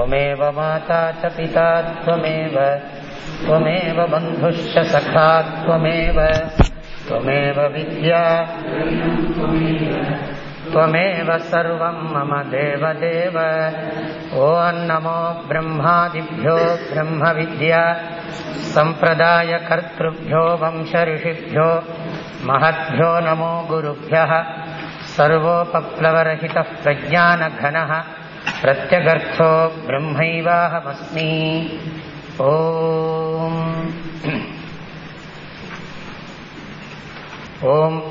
त्वमेव माता च पिता त्वमेव त्वमेव बन्धुश्च सखा त्वमेव त्वमेव विद्या त्वमेव सर्वम् मम देवदेव। ॐ नमो ब्रह्मादिभ्यो ब्रह्मविद्या सम्प्रदायकर्तृभ्यो वंशऋषिभ्यो महद्भ्यो नमो गुरुभ्यः सर्वोपप्लवरहितः प्रज्ञानघनः प्रत्यगर्थो ब्रह्मैवाहमस्मि। ॐ।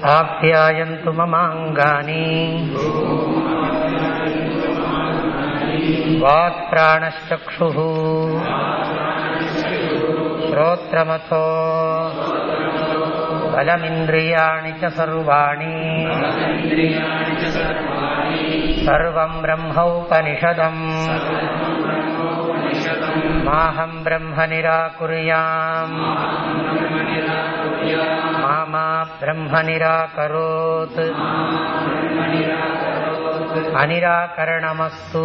आप्यायन्तु ममाङ्गानि। वाक्प्राणश्चक्षुः। श्रोत्रमथो बलमिन्द्रियाणि च सर्वाणि सर्वम् ब्रह्मोपनिषदम् माहम् ब्रह्म निराकुर्याम् मा मा ब्रह्म निराकरोत् अनिराकरणमस्तु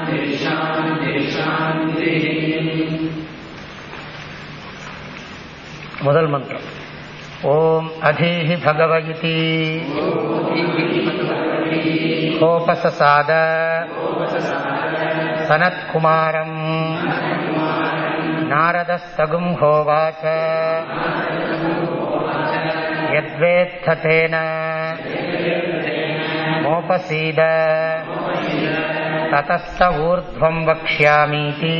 முதல் மந்திரம் ஓம் அதீஹி பகவ இதி கோபசசாத சனத்குமாரம் நாரதஸ்தகும் ஹோவாச்ச यद्वेत्थतेन मोपसीद ततस्त ऊर्ध्वम् वक्ष्यामीति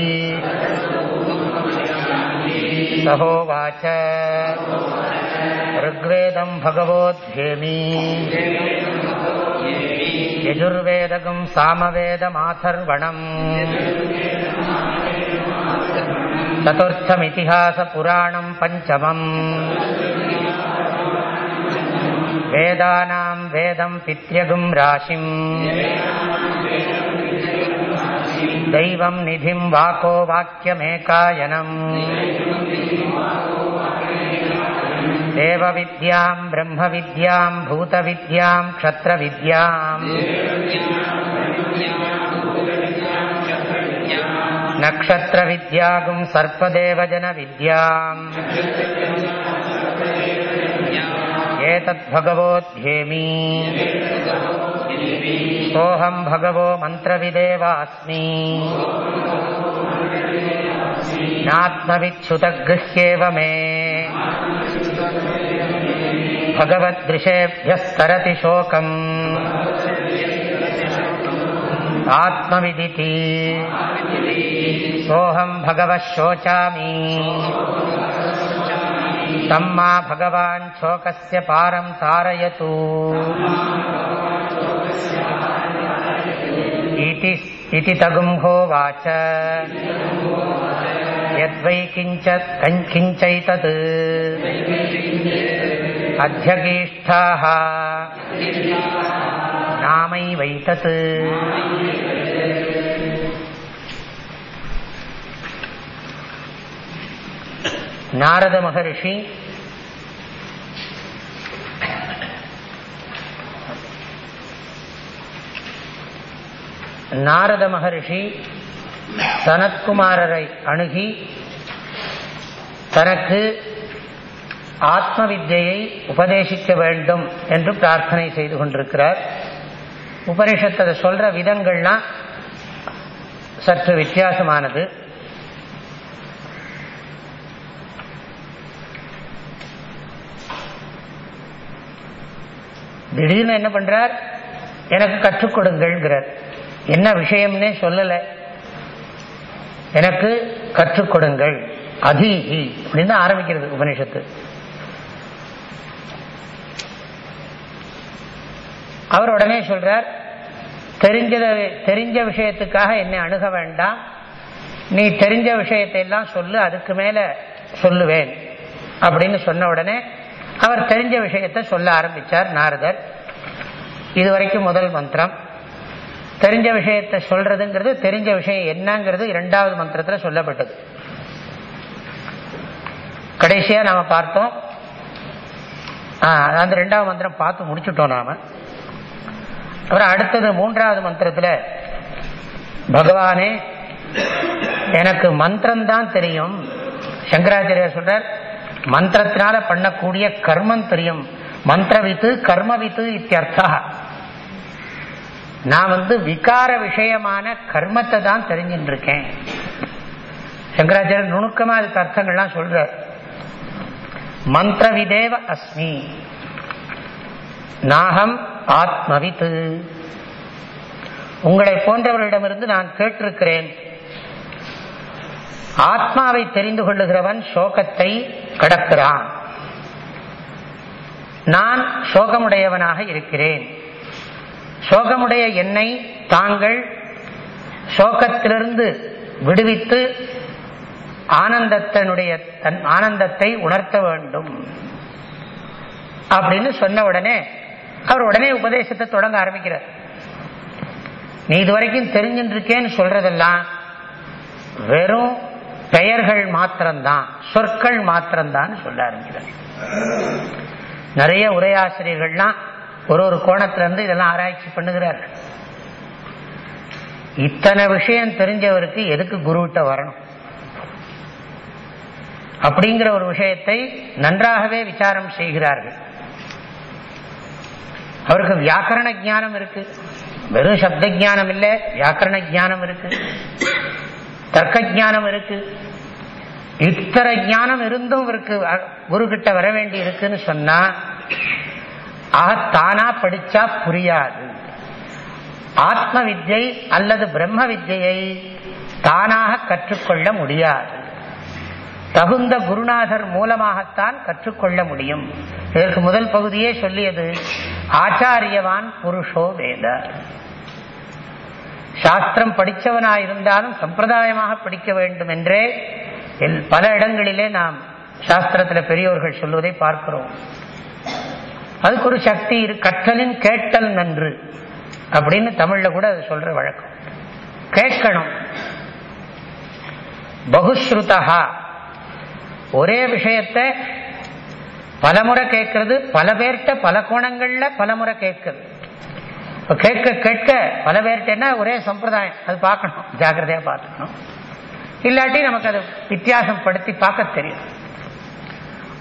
सहोवाच ऋग्वेदम् भगवोध्येमि यजुर्वेदकम् सामवेदमाथर्वणम् चतुर्थमितिहासपुराणम् पञ्चमम् वेदानाम् वेदम् पित्यगुम् राशिम् दैवम् निधिम् वाको वाक्यमेकायनम् देवविद्याम् ब्रह्मविद्याम् भूतविद्याम् क्षत्रविद्याम् नक्षत्रविद्यागुम् सर्पदेवजनविद्याम् एतद्भगवोध्येमि सोऽहम् भगवो मन्त्रविदेवास्मि। नात्मविच्छुतगृह्येव मे। भगवद्दृशेभ्यस्तरति शोकम्। आत्मविदिति। सोऽहम् भगवः शोचामि। तम्मा भगवान् शोकस्य पारम् तारयतु इति तगुम्होवाच यद्वै किञ्चैतत् अध्यगीष्ठाः नामैवैतत् நாரத மகரிஷி நாரத மகரிஷி சனத்குமாரரை அணுகி தனக்கு ஆத்ம வித்தியை உபதேசிக்க வேண்டும் என்று பிரார்த்தனை செய்து கொண்டிருக்கிறார். உபனிஷத்தை சொல்ற விதங்கள்லாம் சற்று வித்தியாசமானது. திடீர்னு என்ன பண்றார்? எனக்கு கற்றுக் கொடுங்கள்ங்கிறார். என்ன விஷயம்னே சொல்லலை. எனக்கு கற்றுக் கொடுங்கள் அதீஹி அப்படின்னு ஆரம்பிக்கிறது உபனிஷத்து அவர் உடனே சொல்றார் தெரிஞ்சத தெரிஞ்ச விஷயத்துக்காக என்னை அணுக வேண்டாம். நீ தெரிஞ்ச விஷயத்தை எல்லாம் சொல்லு அதுக்கு மேல சொல்லுவேன் அப்படின்னு சொன்ன உடனே அவர் தெரிஞ்ச விஷயத்தை சொல்ல ஆரம்பிச்சார் நாரதர். இதுவரைக்கும் முதல் மந்திரம். தெரிஞ்ச விஷயத்தை சொல்றதுங்கிறது தெரிஞ்ச விஷயம் என்னங்கிறது இரண்டாவது மந்திரத்தில் சொல்லப்பட்டது. கடைசியா நாம் பார்த்தோம். அந்த ரெண்டாவது மந்திரம் பார்த்து முடிச்சுட்டோம் நாம. அப்புறம் அடுத்தது மூன்றாவது மந்திரத்தில் பகவானே எனக்கு மந்திரம்தான் தெரியும். சங்கராச்சாரியர் சொல்றார் மந்திரத்தினால பண்ணக்கூடிய கர்மம் தெரியும். மந்திரவித்து கர்மவித்து இத்தியர்த்தா. நான் வந்து விகார விஷயமான கர்மத்தை தான் தெரிஞ்சுட்டு இருக்கேன் சங்கராச்சாரியர் நுணுக்கமா அதுக்கு அர்த்தங்கள்லாம் சொல்ற மந்திர விதேவ அஸ்மி. நாகம் ஆத்மவித்து உங்களை போன்றவர்களிடமிருந்து நான் கேட்டிருக்கிறேன். ஆத்மாவை தெரிந்து கொள்ளுகிறவன் சோகத்தை கடக்கிறான். நான் சோகமுடையவனாக இருக்கிறேன். சோகமுடைய என்னை தாங்கள் சோகத்திலிருந்து விடுவித்து ஆனந்தத்தனுடைய தன் ஆனந்தத்தை உணர்த்த வேண்டும். அப்படின்னு சொன்ன உடனே அவர் உடனே உபதேசத்தை தொடங்க ஆரம்பிக்கிறார். நீ இதுவரைக்கும் தெரிஞ்சுருக்கேன்னு சொல்றதெல்லாம் வெறும் பெயர்கள் மாத்திரம்தான் சொற்கள் மாத்திரம்தான் சொல்ல ஆரம்பிக்கிறார். நிறைய உரையாசிரியர்கள்லாம் ஒரு ஒரு கோணத்துல இருந்து இதெல்லாம் ஆராய்ச்சி பண்ணுகிறார் இத்தனை விஷயம் தெரிஞ்சவருக்கு எதுக்கு குருவிட்ட வரணும்? அப்படிங்கிற ஒரு விஷயத்தை நன்றாகவே விசாரம் செய்கிறார்கள். அவருக்கு வியாக்கரண ஜானம் இருக்கு. வெறும் சப்த ஜானம் இல்லை வியாக்கரண ஜானம் இருக்கு. தர்க்க ஜானம் இருக்கு. இத்தனை ஞானம் இருந்தும் இவருக்கு குரு கிட்ட வர வேண்டி இருக்குன்னு சொன்னா ஆக தானா படிச்சா புரியாது. ஆத்ம வித்யை அல்லது பிரம்ம வித்யை தானாக கற்றுக்கொள்ள முடியாது. தகுந்த குருநாதர் மூலமாகத்தான் கற்றுக்கொள்ள முடியும். இதற்கு முதல் பகுதியே சொல்லியது ஆச்சாரியவான் புருஷோ வேத. சாஸ்திரம் படித்தவனாயிருந்தாலும் சம்பிரதாயமாக படிக்க வேண்டும் என்றே பல இடங்களிலே நாம் சாஸ்திரத்தில் பெரியோர்கள் சொல்வதை பார்க்கிறோம். அதுக்கு ஒரு சக்தி கற்றலின் கேட்டல் நன்று அப்படின்னு தமிழ்ல கூட அது சொல்ற வழக்கம். கேட்கணும். பகுஸ்ருதா ஒரே விஷயத்தை பலமுறை கேட்கறது பல பேர்கிட்ட பல கோணங்கள்ல பலமுறை கேட்கறது. கேட்க கேட்க பல பேர்கிட்ட ஒரே சம்பிரதாயம் அது பார்க்கணும் ஜாக்கிரதையா பார்த்துக்கணும். இல்லாட்டி நமக்கு அது வித்தியாசம் படுத்தி பார்க்க தெரியும்.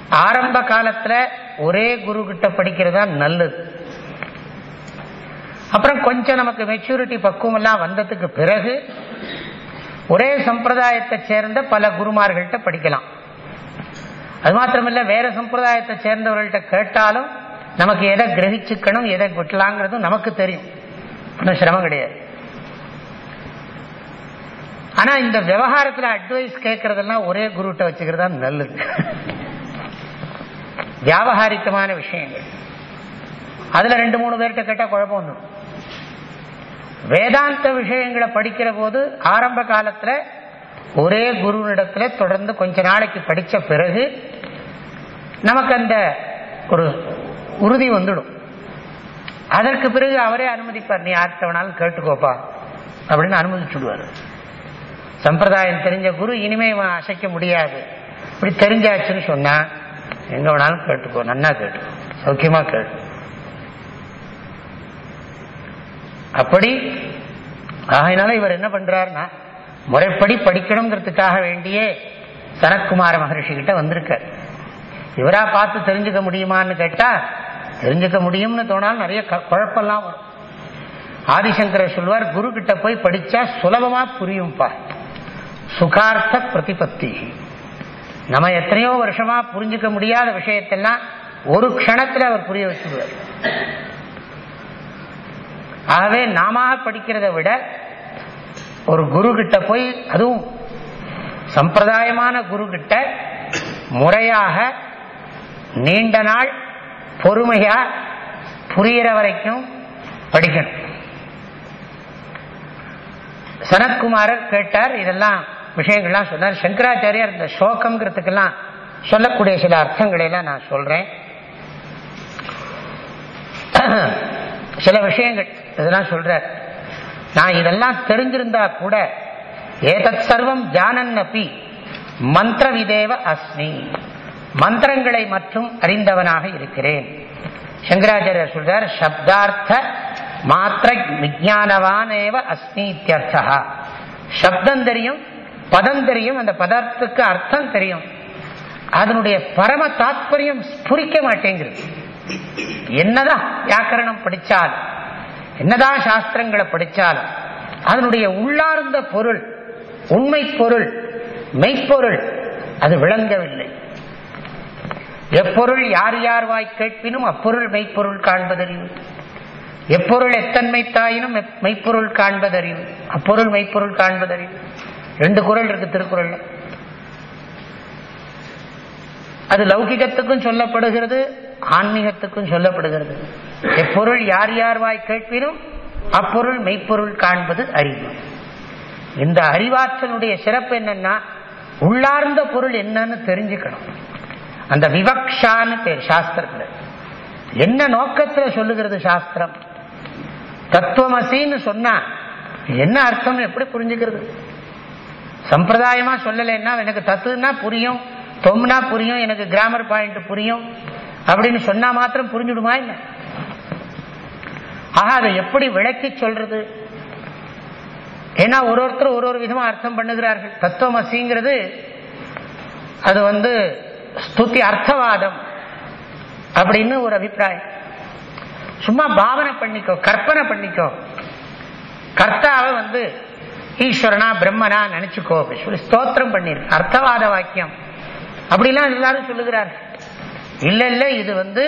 ஆரம்ப காலத்துல ஒரே குரு கிட்ட படிக்கிறதா நல்லது. அப்புறம் கொஞ்சம் நமக்கு மெச்சூரிட்டி பக்குவம் எல்லாம் வந்ததுக்கு பிறகு ஒரே சம்பிரதாயத்தை சேர்ந்த பல குருமார்கள்ட்ட படிக்கலாம். அது மாத்திரமில்ல வேற சம்பிரதாயத்தை சேர்ந்தவர்கள்ட்ட கேட்டாலும் நமக்கு எதை கிரகிச்சுக்கணும் எதை கொட்டலாங்கிறதும் நமக்கு தெரியும். ஒன்றும் சிரமம் கிடையாது. ஆனா இந்த விவகாரத்துல அட்வைஸ் கேட்கறதெல்லாம் ஒரே குருட்ட வச்சுக்கிறதா நல்லது. வியாபகாரிக்கமான விஷயங்கள். அதுல ரெண்டு மூணு பேர்கிட்ட கேட்டா குழப்பம் வந்துடும். வேதாந்த விஷயங்களை படிக்கிற போது ஆரம்ப காலத்துல ஒரே குருவினிடத்துல தொடர்ந்து கொஞ்ச நாளைக்கு படிச்ச பிறகு நமக்கு அந்த ஒரு உறுதி வந்துடும். அதற்கு பிறகு அவரே அனுமதிப்பார் நீ யார்கிட்ட வேணாலும் கேட்டுக்கோப்பா அப்படின்னு அனுமதிச்சுடுவார் சம்பிரதாயம் தெரிஞ்ச குரு இனிமே இவன் அசைக்க முடியாது. இப்படி தெரிஞ்சாச்சுன்னு சொன்னா எங்க வேணாலும் கேட்டுக்கோ நன்னா கேட்டுக்கோ சௌக்கியமா கேட்டு. அப்படி ஆகையினால இவர் என்ன பண்றாருன்னா முறைப்படி படிக்கணுங்கிறதுக்காக வேண்டியே சனத்குமார மகர்ஷி கிட்ட வந்திருக்க இவரா பார்த்து தெரிஞ்சுக்க முடியுமான்னு கேட்டா தெரிஞ்சுக்க முடியும்னு தோணாலும் நிறைய குழப்பம்லாம் வரும். ஆதிசங்கர சொல்வார் குரு கிட்ட போய் படிச்சா சுலபமா புரியும்பா. சுகார்த்த பிரதிபத்தி நம்ம எத்தனையோ வருஷமா புரிஞ்சுக்க முடியாத விஷயத்தெல்லாம் ஒரு க்ஷணத்தில் அவர் புரிய வச்சுடுவார் ஆகவே நாம படிக்கிறத விட ஒரு குரு கிட்ட போய் அதுவும் சம்பிரதாயமான குரு கிட்ட முறையாக நீண்ட நாள் பொறுமையா புரியிற வரைக்கும் படிக்கணும். சனத்குமாரர் கேட்டார் இதெல்லாம் விஷயங்கள்லாம் சொன்னார். சங்கராச்சாரியார் இந்த சோகம்ங்கிறதுக்கெல்லாம் சொல்லக்கூடிய சில அர்த்தங்களை எல்லாம் நான் சொல்றேன். சில விஷயங்கள் இதெல்லாம் சொல்றார். நான் இதெல்லாம் தெரிஞ்சிருந்தா கூட ஏதத் சர்வம் ஜானன்னப்பி மந்திர விதேவ அஸ்மி. மந்திரங்களை மற்றும் அறிந்தவனாக இருக்கிறேன். சங்கராச்சாரியர் சொல்றார் சப்தார்த்த மாத்திர விஜானவானேவ அஸ்மி இத்தியர்த்தா சப்தம் தெரியும் பதம் தெரியும் அந்த பதார்த்தத்துக்கு அர்த்தம் தெரியும். அதனுடைய பரம தாத்பரியம் புரிக்க மாட்டேங்கிறது. என்னதான் வியாக்கரணம் படிச்சாலும் என்னதான் சாஸ்திரங்களை படிச்சாலும் அதனுடைய உள்ளார்ந்த பொருள் உண்மை பொருள் மெய்ப்பொருள் அது விளங்கவில்லை. எப்பொருள் யார் யார் வாய் கேட்பினும் அப்பொருள் மெய்ப்பொருள் காண்பதறிவு. எப்பொருள் எத்தன்மை தாயினும் மெய்ப்பொருள் காண்பதறிவு. அப்பொருள் மெய்ப்பொருள் காண்பதறிவு. ரெண்டு குரல் இருக்கு திருக்குறள் அது லௌகிகத்துக்கும் சொல்லப்படுகிறது ஆன்மீகத்துக்கும் சொல்லப்படுகிறது. எப்பொருள் யார் யார் வாய் கேட்பினும் அப்பொருள் மெய்ப்பொருள் காண்பது அறிவு. இந்த அறிவாற்றலுடைய சிறப்பு என்னன்னா உள்ளார்ந்த பொருள் என்னன்னு தெரிஞ்சுக்கணும். அந்த விவக்ஷான்னு பேர் சாஸ்திரத்துல. என்ன நோக்கத்துல சொல்லுகிறது சாஸ்திரம்? தத்துவமசின்னு சொன்னா என்ன அர்த்தம் எப்படி புரிஞ்சுக்கிறது? சம்பிரதாயமா சொல்லலைன்னா எனக்கு தத்துனா புரியும் தொம்னா புரியும் எனக்கு கிராமர் பாயிண்ட் புரியும் அப்படின்னு சொன்னா மாத்திரம் புரிஞ்சுடுமா இல்லை? ஆக அதை எப்படி விளக்கி சொல்றது? ஏன்னா ஒரு ஒருத்தர் ஒரு ஒரு விதமா அர்த்தம் பண்ணுகிறார்கள். தத்துவமசிங்கிறது அது வந்து ஸ்துதி அர்த்தவாதம் அப்படின்னு ஒரு அபிப்பிராயம். சும்மா பாவனை பண்ணிக்கோ கற்பனை பண்ணிக்கோ. கர்த்தாவை வந்து ஈஸ்வரனா பிரம்மனா நினைச்சுக்கோ அப்படின்னு சொல்லி ஸ்தோத்திரம் பண்ணிருக்கு அர்த்தவாத வாக்கியம். அப்படிலாம் எல்லாரும் சொல்லுகிறார்கள். இல்ல இல்ல இது வந்து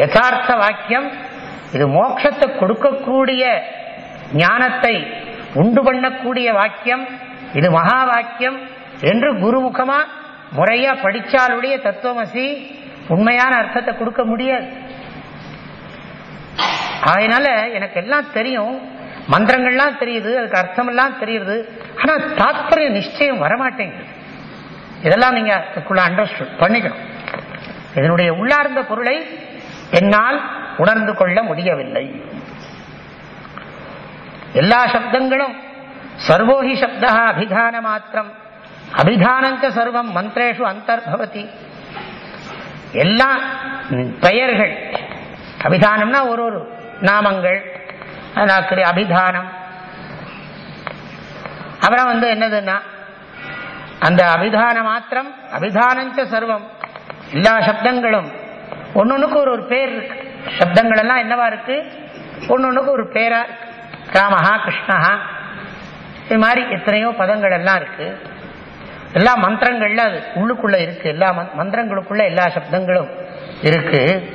யதார்த்த வாக்கியம். இது மோட்சத்தை கொடுக்கக்கூடிய ஞானத்தை உண்டு பண்ணக்கூடிய வாக்கியம். இது மகா வாக்கியம் என்று குருமுகமா முறையா படிச்சாலுடைய தத்துவமசி உண்மையான அர்த்தத்தை கொடுக்க முடியாது. அதனால எனக்கு எல்லாம் தெரியும். மந்திரங்கள்லாம் தெரியுது அதுக்கு அர்த்தம் எல்லாம் தெரியுது. ஆனா தாத்பரிய நிச்சயம் வரமாட்டேங்குது. இதெல்லாம் நீங்க அதுக்குள்ள அண்டர்ஸ்டுட் பண்ணிக்கணும். இதனுடைய உள்ளார்ந்த பொருளை என்னால் உணர்ந்து கொள்ள முடியவில்லை. எல்லா சப்தங்களும் சர்வோஹி சப்தா அபிதான மாத்திரம். அபிதானங்க சர்வம் மந்திரேஷு அந்தர்பவதி. எல்லா பெயர்கள். அபிதானம்னா ஒரு ஒரு நாமங்கள். அபிதானம். அப்புறம் வந்து என்னதுன்னா அந்த அபிதான மாத்திரம் அபிதானஞ்ச சர்வம் எல்லா சப்தங்களும். ஒன்னொன்னுக்கு ஒரு ஒரு பேர் இருக்கு. சப்தங்கள் எல்லாம் என்னவா இருக்கு? ஒன்னொன்னுக்கு ஒரு பேரா இருக்கு. ராமஹா கிருஷ்ணஹா. இது மாதிரி எத்தனையோ பதங்கள் எல்லாம் இருக்கு. எல்லா மந்திரங்கள்ல அது உள்ளுக்குள்ள இருக்கு. எல்லா மந்திரங்களுக்குள்ள எல்லா சப்தங்களும் இருக்கு.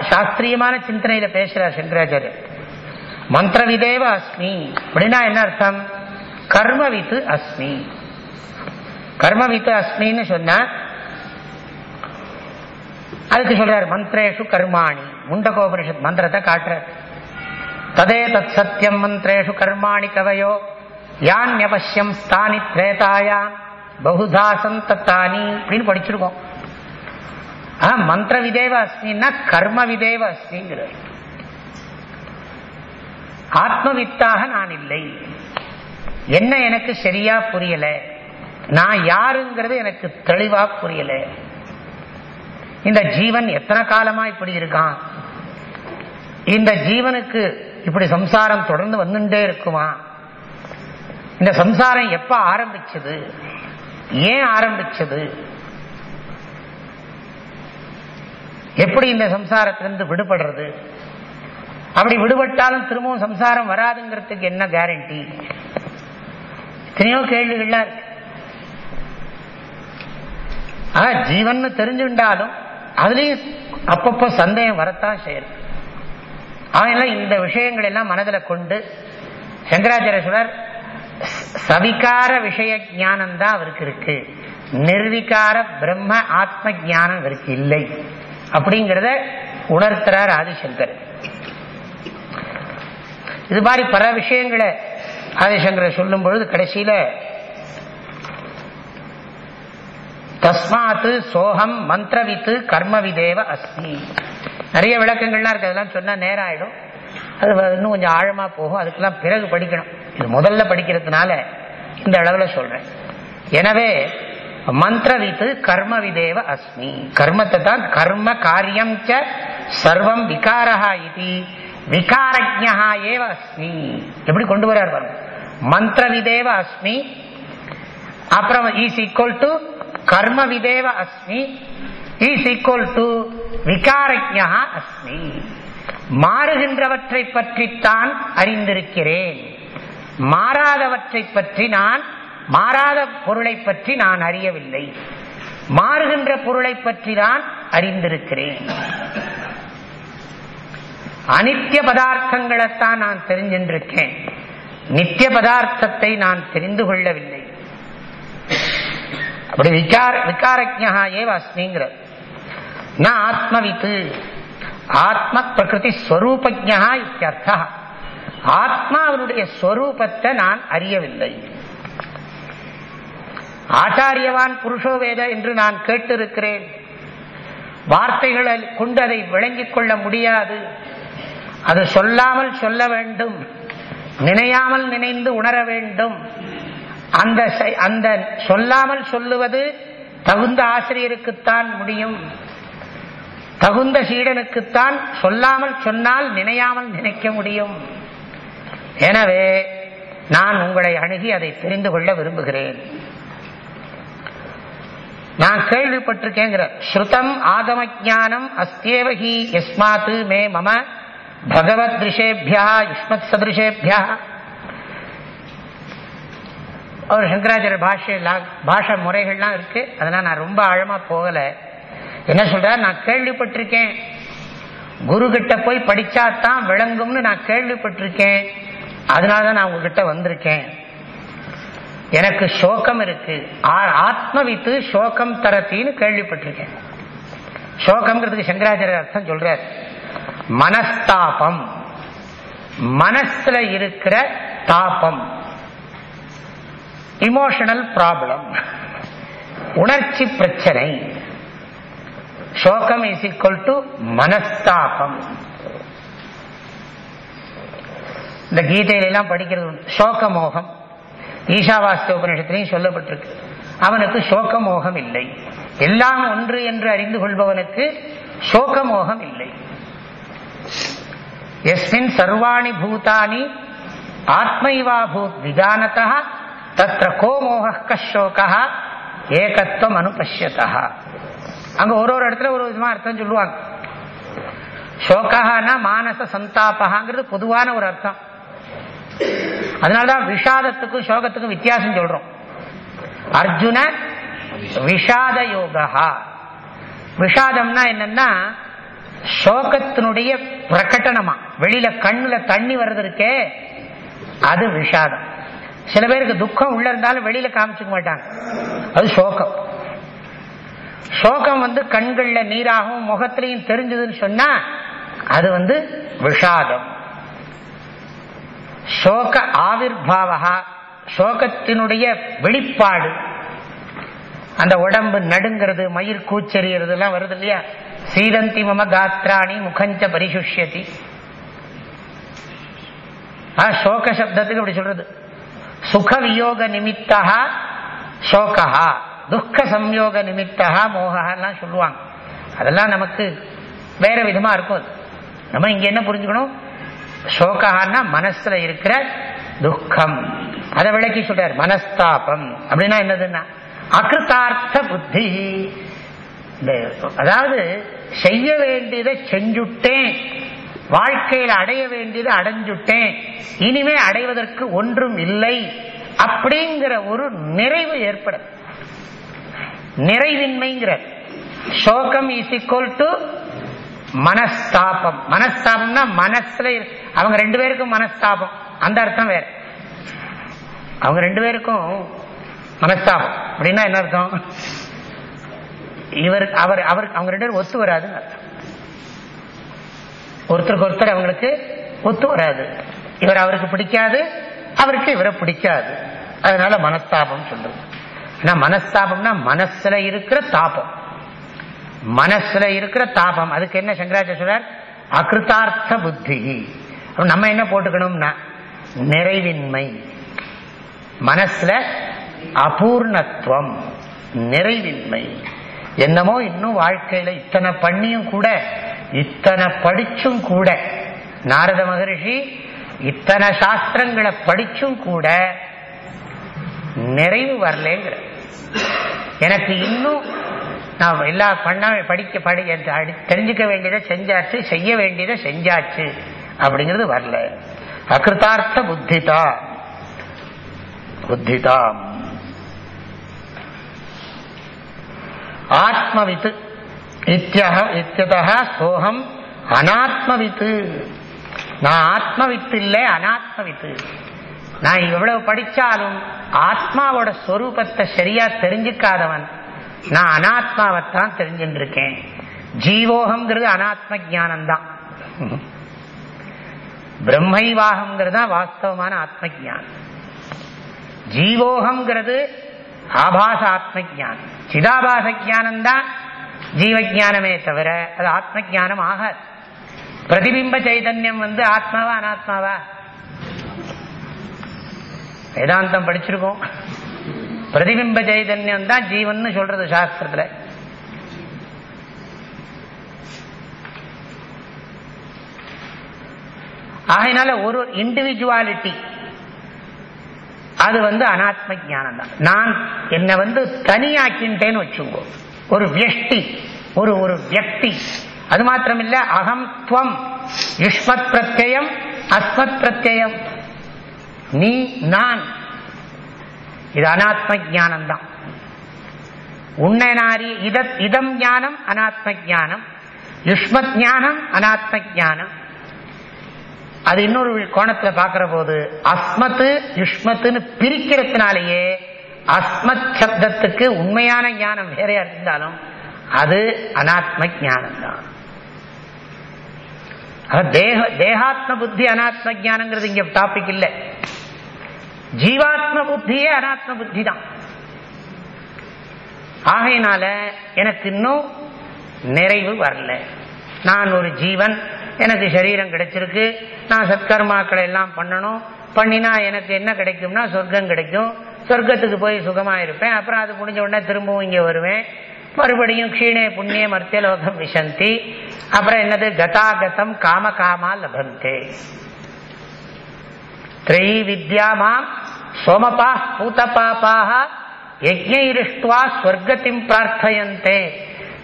சாஸ்திரியமான சிந்தனையில பேசுறார் சங்கராச்சாரியர் மந்திரவிதேவ அஸ்மி. அப்படின்னா என்ன அர்த்தம்? கர்மவித்து அஸ்மி. கர்மவித்து அஸ்மின்னு சொன்ன அதுக்கு சொல்றார் மந்திரேஷு கர்மாணி. முண்டகோபனிஷத் மந்திரத்தை காட்டுற ததே தத் சத்தியம் மந்திரேஷு கர்மாணி கவையோ. யான் அவசியம் ஸ்தானி திரேதாயா பகுதாசம் தத்தானி அப்படின்னு படிச்சிருக்கோம். மந்திர விதேவ அஸ்மின்னா கர்ம விதேவ அஸ்மிங்கிறார். ஆத்மவித்தாக நான் இல்லை. என்ன எனக்கு சரியா புரியல? நான் யாருங்கிறது எனக்கு தெளிவா புரியல. இந்த ஜீவன் எத்தனை காலமா இப்படி இருக்கான்? இந்த ஜீவனுக்கு இப்படி சம்சாரம் தொடர்ந்து வந்துட்டே இருக்குமா? இந்த சம்சாரம் எப்ப ஆரம்பிச்சது? ஏன் ஆரம்பிச்சது? எப்படி இந்த சம்சாரத்திலிருந்து விடுபடுறது? அப்படி விடுபட்டாலும் திரும்பவும் சம்சாரம் வராதுங்கிறதுக்கு என்ன கேரண்டி எத்தனையோ கேள்விகள்லாம் இருக்கு. ஜீவன் தெரிஞ்சுட்டாலும் அதுலயும் அப்பப்போ சந்தேகம் வரத்தான் செய்யுது. அதனால இந்த விஷயங்கள் எல்லாம் மனதில் கொண்டு சங்கராச்சாரிய சொல்றார் சவிகார விஷய ஞானம் தான் அவருக்கு இருக்கு. நிர்விகார பிரம்ம ஆத்ம ஞானம் இவருக்கு இல்லை. அப்படிங்கிறத உணர்த்துறார் ஆதிசங்கர் இது மாதிரி பல விஷயங்களை ஆதிசங்கரை சொல்லும் பொழுது கடைசியில தஸ்மாத்து சோகம் மந்திரவித்து கர்மவிதேவ அஸ்மி. நிறைய விளக்கங்கள்லாம் இருக்கு அதெல்லாம் சொன்னா நேரம் ஆயிடும் அது இன்னும் கொஞ்சம் ஆழமா போகும். அதுக்கெல்லாம் பிறகு படிக்கணும். இது முதல்ல படிக்கிறதுனால இந்த அளவுல சொல்றேன். எனவே மந்திரவித்து கர்மவிதேவ அஸ்மி. கர்மத்தை தான் கர்ம காரியம் சர்வம் விகாரஹா இது விகாரஜா ஏவ அஸ்மி. எப்படி கொண்டு வரார் பாருங்க. மந்திரவிதேவ அஸ்மி. அப்புறம் இஸ் ஈக்குவல் டு கர்ம விதேவ அஸ்மி. இஸ் ஈக்குவல் டு விகாரஜா அஸ்மி. மாறுகின்றவற்றை பற்றித்தான் அறிந்திருக்கிறேன். மாறாதவற்றை பற்றி நான் மாறாத பொருளை பற்றி நான் அறியவில்லை. மாறுகின்ற பொருளை பற்றி நான் அறிந்திருக்கிறேன். அனித்திய பதார்த்தங்களைத்தான் நான் தெரிஞ்சின்றிருக்கேன். நித்திய பதார்த்தத்தை நான் தெரிந்து கொள்ளவில்லை. அப்படி விகார விகாரஜா ஏவ அஸ்மிங்கிற நான் ஆத்மவித்து ஆத்ம பிரகிருதி ஸ்வரூபஜா இத்தியர்த்தா ஆத்மாவனுடைய ஸ்வரூபத்தை நான் அறியவில்லை. ஆச்சாரியவான் புருஷோ வேத என்று நான் கேட்டிருக்கிறேன். வார்த்தைகளை கொண்டு அதை விளங்கிக் கொள்ள முடியாது. அது சொல்லாமல் சொல்ல வேண்டும். நினையாமல் நினைந்து உணர வேண்டும். அந்த அந்த சொல்லாமல் சொல்லுவது தகுந்த ஆசிரியருக்குத்தான் முடியும். தகுந்த சீடனுக்குத்தான் சொல்லாமல் சொன்னால் நினையாமல் நினைக்க முடியும். எனவே நான் உங்களை அணுகி அதை தெரிந்து கொள்ள விரும்புகிறேன். நான் கேள்விப்பட்டிருக்கேங்கிற ஸ்ருதம் ஆகம ஜானம் அஸ்தேவகி எஸ்மாத்து மே மம பகவத் ரிஷேபியா யுஷ்மத் சதிருஷேபியா. அவர் சங்கராச்சாரிய பாஷை பாஷா முறைகள்லாம் இருக்கு. அதெல்லாம் நான் ரொம்ப ஆழமா போகல. என்ன சொல்ற நான் கேள்விப்பட்டிருக்கேன். குரு கிட்ட போய் படிச்சாதான் விளங்கும்னு நான் கேள்விப்பட்டிருக்கேன். அதனாலதான் நான் உங்ககிட்ட வந்திருக்கேன். எனக்கு சோகம் இருக்கு. ஆத்மவித்து சோகம் தரத்தின்னு கேள்விப்பட்டிருக்கேன். சோகம்ங்கிறதுக்கு சங்கராச்சாரிய அர்த்தம் சொல்றார். மனஸ்தாபம். மனசுல இருக்கிற தாபம். இமோஷனல் ப்ராப்ளம் உணர்ச்சி பிரச்சனை. சோகம் இஸ் ஈக்வல் டு மனஸ்தாபம். இந்த கீதையில எல்லாம் படிக்கிறது சோக மோகம் ஈஷாவாஸ்த உபநிஷத்திலையும் சொல்லப்பட்டிருக்கு. அவனுக்கு சோக மோகம் இல்லை எல்லாம் ஒன்று என்று அறிந்து கொள்பவனுக்கு சோக மோகம் இல்லை எஸ்மின் சர்வாணி பூதானி ஆத்மைவா பூத் விஜானதா தத்திர கோ கஷோகா ஏகத்துவம் அனுபஷ்யதா அங்க ஒரு ஒரு இடத்துல ஒரு விதமா அர்த்தம் சொல்லுவாங்க. சோகானா மானச சந்தாபகாங்கிறது பொதுவான ஒரு அர்த்தம். அதனாலதான் விஷாதத்துக்கும் சோகத்துக்கும் வித்தியாசம் சொல்றோம். அர்ஜுன விஷாத யோகா. விஷாதம்னா என்னன்னா சோகத்தினுடைய பிரகட்டனமா வெளியில கண்ணுல தண்ணி வர்றது இருக்கே அது விஷாதம். சில பேருக்கு துக்கம் உள்ள இருந்தாலும் வெளியில காமிச்சுக்க மாட்டாங்க. அது சோகம். சோகம் வந்து கண்கள்ல நீராகவும் முகத்திலையும் தெரிஞ்சதுன்னு சொன்னா அது வந்து விஷாதம். சோக ஆவிர்வாவா சோகத்தினுடைய வெளிப்பாடு. அந்த உடம்பு நடுங்கிறது மயிர் கூச்செறியறது எல்லாம் வருது இல்லையா? சீதந்தி மம காத்ராணி முகஞ்ச பரிசுஷ்யதி. சோக சப்தத்துக்கு அப்படி சொல்றது. சுக வியோக நிமித்தா சோகா துக்க சம்யோக நிமித்தா மோகலாம் சொல்லுவாங்க. அதெல்லாம் நமக்கு வேற விதமா இருக்கும் அது. நம்ம இங்க என்ன புரிஞ்சுக்கணும்? சோகான்னா மனசுல இருக்கிற துக்கம். அதை விளக்கி சொல்றார் மனஸ்தாபம். அப்படின்னா என்னதுன்னா அகிருத்தார்த்த புத்தி. அதாவது செய்ய வேண்டியதை செஞ்சுட்டேன். வாழ்க்கையில் அடைய வேண்டியதை அடைஞ்சுட்டேன். இனிமே அடைவதற்கு ஒன்றும் இல்லை. அப்படிங்கிற ஒரு நிறைவு ஏற்படும். நிறைவின்மைங்கிற. சோகம் இஸ் ஈக்குவல் டு மனஸ்தாபம். மனஸ்தாபம்னா மனசுல அவங்க ரெண்டு பேருக்கும் மனஸ்தாபம். அந்த அர்த்தம் வேற. அவங்க ரெண்டு பேருக்கும் மனஸ்தாபம். அப்படின்னா என்ன அர்த்தம்? இவர் அவர் அவர் அவங்க ரெண்டு பேரும் ஒத்து வராதுன்னு அர்த்தம். ஒருத்தருக்கு ஒருத்தர் அவங்களுக்கு ஒத்து வராது. இவர் அவருக்கு பிடிக்காது அவருக்கு இவரை பிடிக்காது. அதனால மனஸ்தாபம் சொல்றது. ஆனா மனஸ்தாபம்னா மனசுல இருக்கிற தாபம். மனசுல இருக்கிற தாபம். அதுக்கு என்ன சங்கராச்சாரிய சொல்றார்? அகிருத்தார்த்த புத்தி. நம்ம என்ன போட்டுக்கணும்னா நிறைவின்மை. மனசுல அபூர்ணத்துவம் நிறைவின்மை. என்னமோ இன்னும் வாழ்க்கையில இத்தனை பண்ணியும் கூட இத்தனை படிச்சும் கூட நாரத மகரிஷி இத்தனை சாஸ்திரங்களை படிச்சும் கூட நிறைவு வரலங்கிற எனக்கு இன்னும் நான் எல்லா பண்ண படிக்க படி அடி- தெரிஞ்சுக்க வேண்டியதை செஞ்சாச்சு செய்ய வேண்டியதை செஞ்சாச்சு. அப்படிங்கிறது வரல. அகிருத்தார்த்த புத்திதா. புத்திதாம். ஆத்மவித்து. இத்தியக இத்தியதः சோகம் அனாத்மவித்து. நான் ஆத்மவித்து இல்லை அனாத்மவித்து. நான் எவ்வளவு படிச்சாலும் ஆத்மாவோட ஸ்வரூபத்தை சரியா தெரிஞ்சுக்காதவன். நான் அனாத்மாவைத்தான் தெரிஞ்சுட்டு இருக்கேன். ஜீவோகம்ங்கிறது அனாத்ம ஜானம்தான் பிரம்மைவாகம்ங்கிறது தான் வாஸ்தவமான ஆத்ம ஜான் ஜீவோகம்ங்கிறது ஆபாச ஆத்ம ஜான் சிதாபாச ஜானம் தான் ஜீவஜானமே தவிர அது ஆத்ம ஜானம் ஆகாது. பிரதிபிம்ப சைதன்யம் வந்து ஆத்மாவா அனாத்மாவா? வேதாந்தம் படிச்சிருக்கோம். பிரதிபிம்ப சைதன்யம் தான் ஜீவன் சொல்றது சாஸ்திரத்துல. ஆகையினால ஒரு இண்டிவிஜுவாலிட்டி அது வந்து அனாத்ம ஞானம் தான் நான் என்னை வந்து தனியாக்கின்றேன்னு வச்சுக்கோ. ஒரு வியஷ்டி ஒரு ஒரு வியக்தி. அது மாத்திரமில்ல அகம் துவம். யுஷ்மத் பிரத்யம் அஸ்மத் பிரத்யம் நீ நான். இது அனாத்ம ஞானம் தான் உன்னை நாரி இதம் ஞானம் அனாத்ம ஞானம். யுஷ்மத் ஞானம் அனாத்ம ஞானம். அது இன்னொரு கோணத்துல பாக்குற போது அஸ்மத்து யுஷ்மத்துன்னு பிரிக்கிறதுனாலேயே அஸ்மத் சப்தத்துக்கு உண்மையான ஞானம் வேறையா இருந்தாலும் அது அனாத்ம ஞானம் தான் தேக தேகாத்ம புத்தி அனாத்ம ஞானங்கிறது இங்க டாபிக் இல்லை. ஜீவாத்ம புத்தியே அனாத்ம புத்தி தான் ஆகையினால எனக்கு இன்னும் நிறைவு வரல. நான் ஒரு ஜீவன் எனக்கு சரீரம் கிடைச்சிருக்கு நான் சத்கர்மாக்களை எல்லாம் பண்ணணும். பண்ணினா எனக்கு என்ன கிடைக்கும்னா சொர்க்கம் கிடைக்கும். சொர்க்கத்துக்கு போய் சுகமா இருப்பேன் அப்புறம் அது முடிஞ்ச உடனே திரும்பவும் இங்கே வருவேன். மறுபடியும் கீழே புண்ணிய மர்த்தியலோகம் விசந்தி அப்புறம் என்னது? கதாகதம் காம காமா லபந்தே. திரை வித்யா சோமபா பூத பாப்பாக யஜ்யிருஷ்டுவா ஸ்வர்கத்திம் பிரார்த்தயந்தே.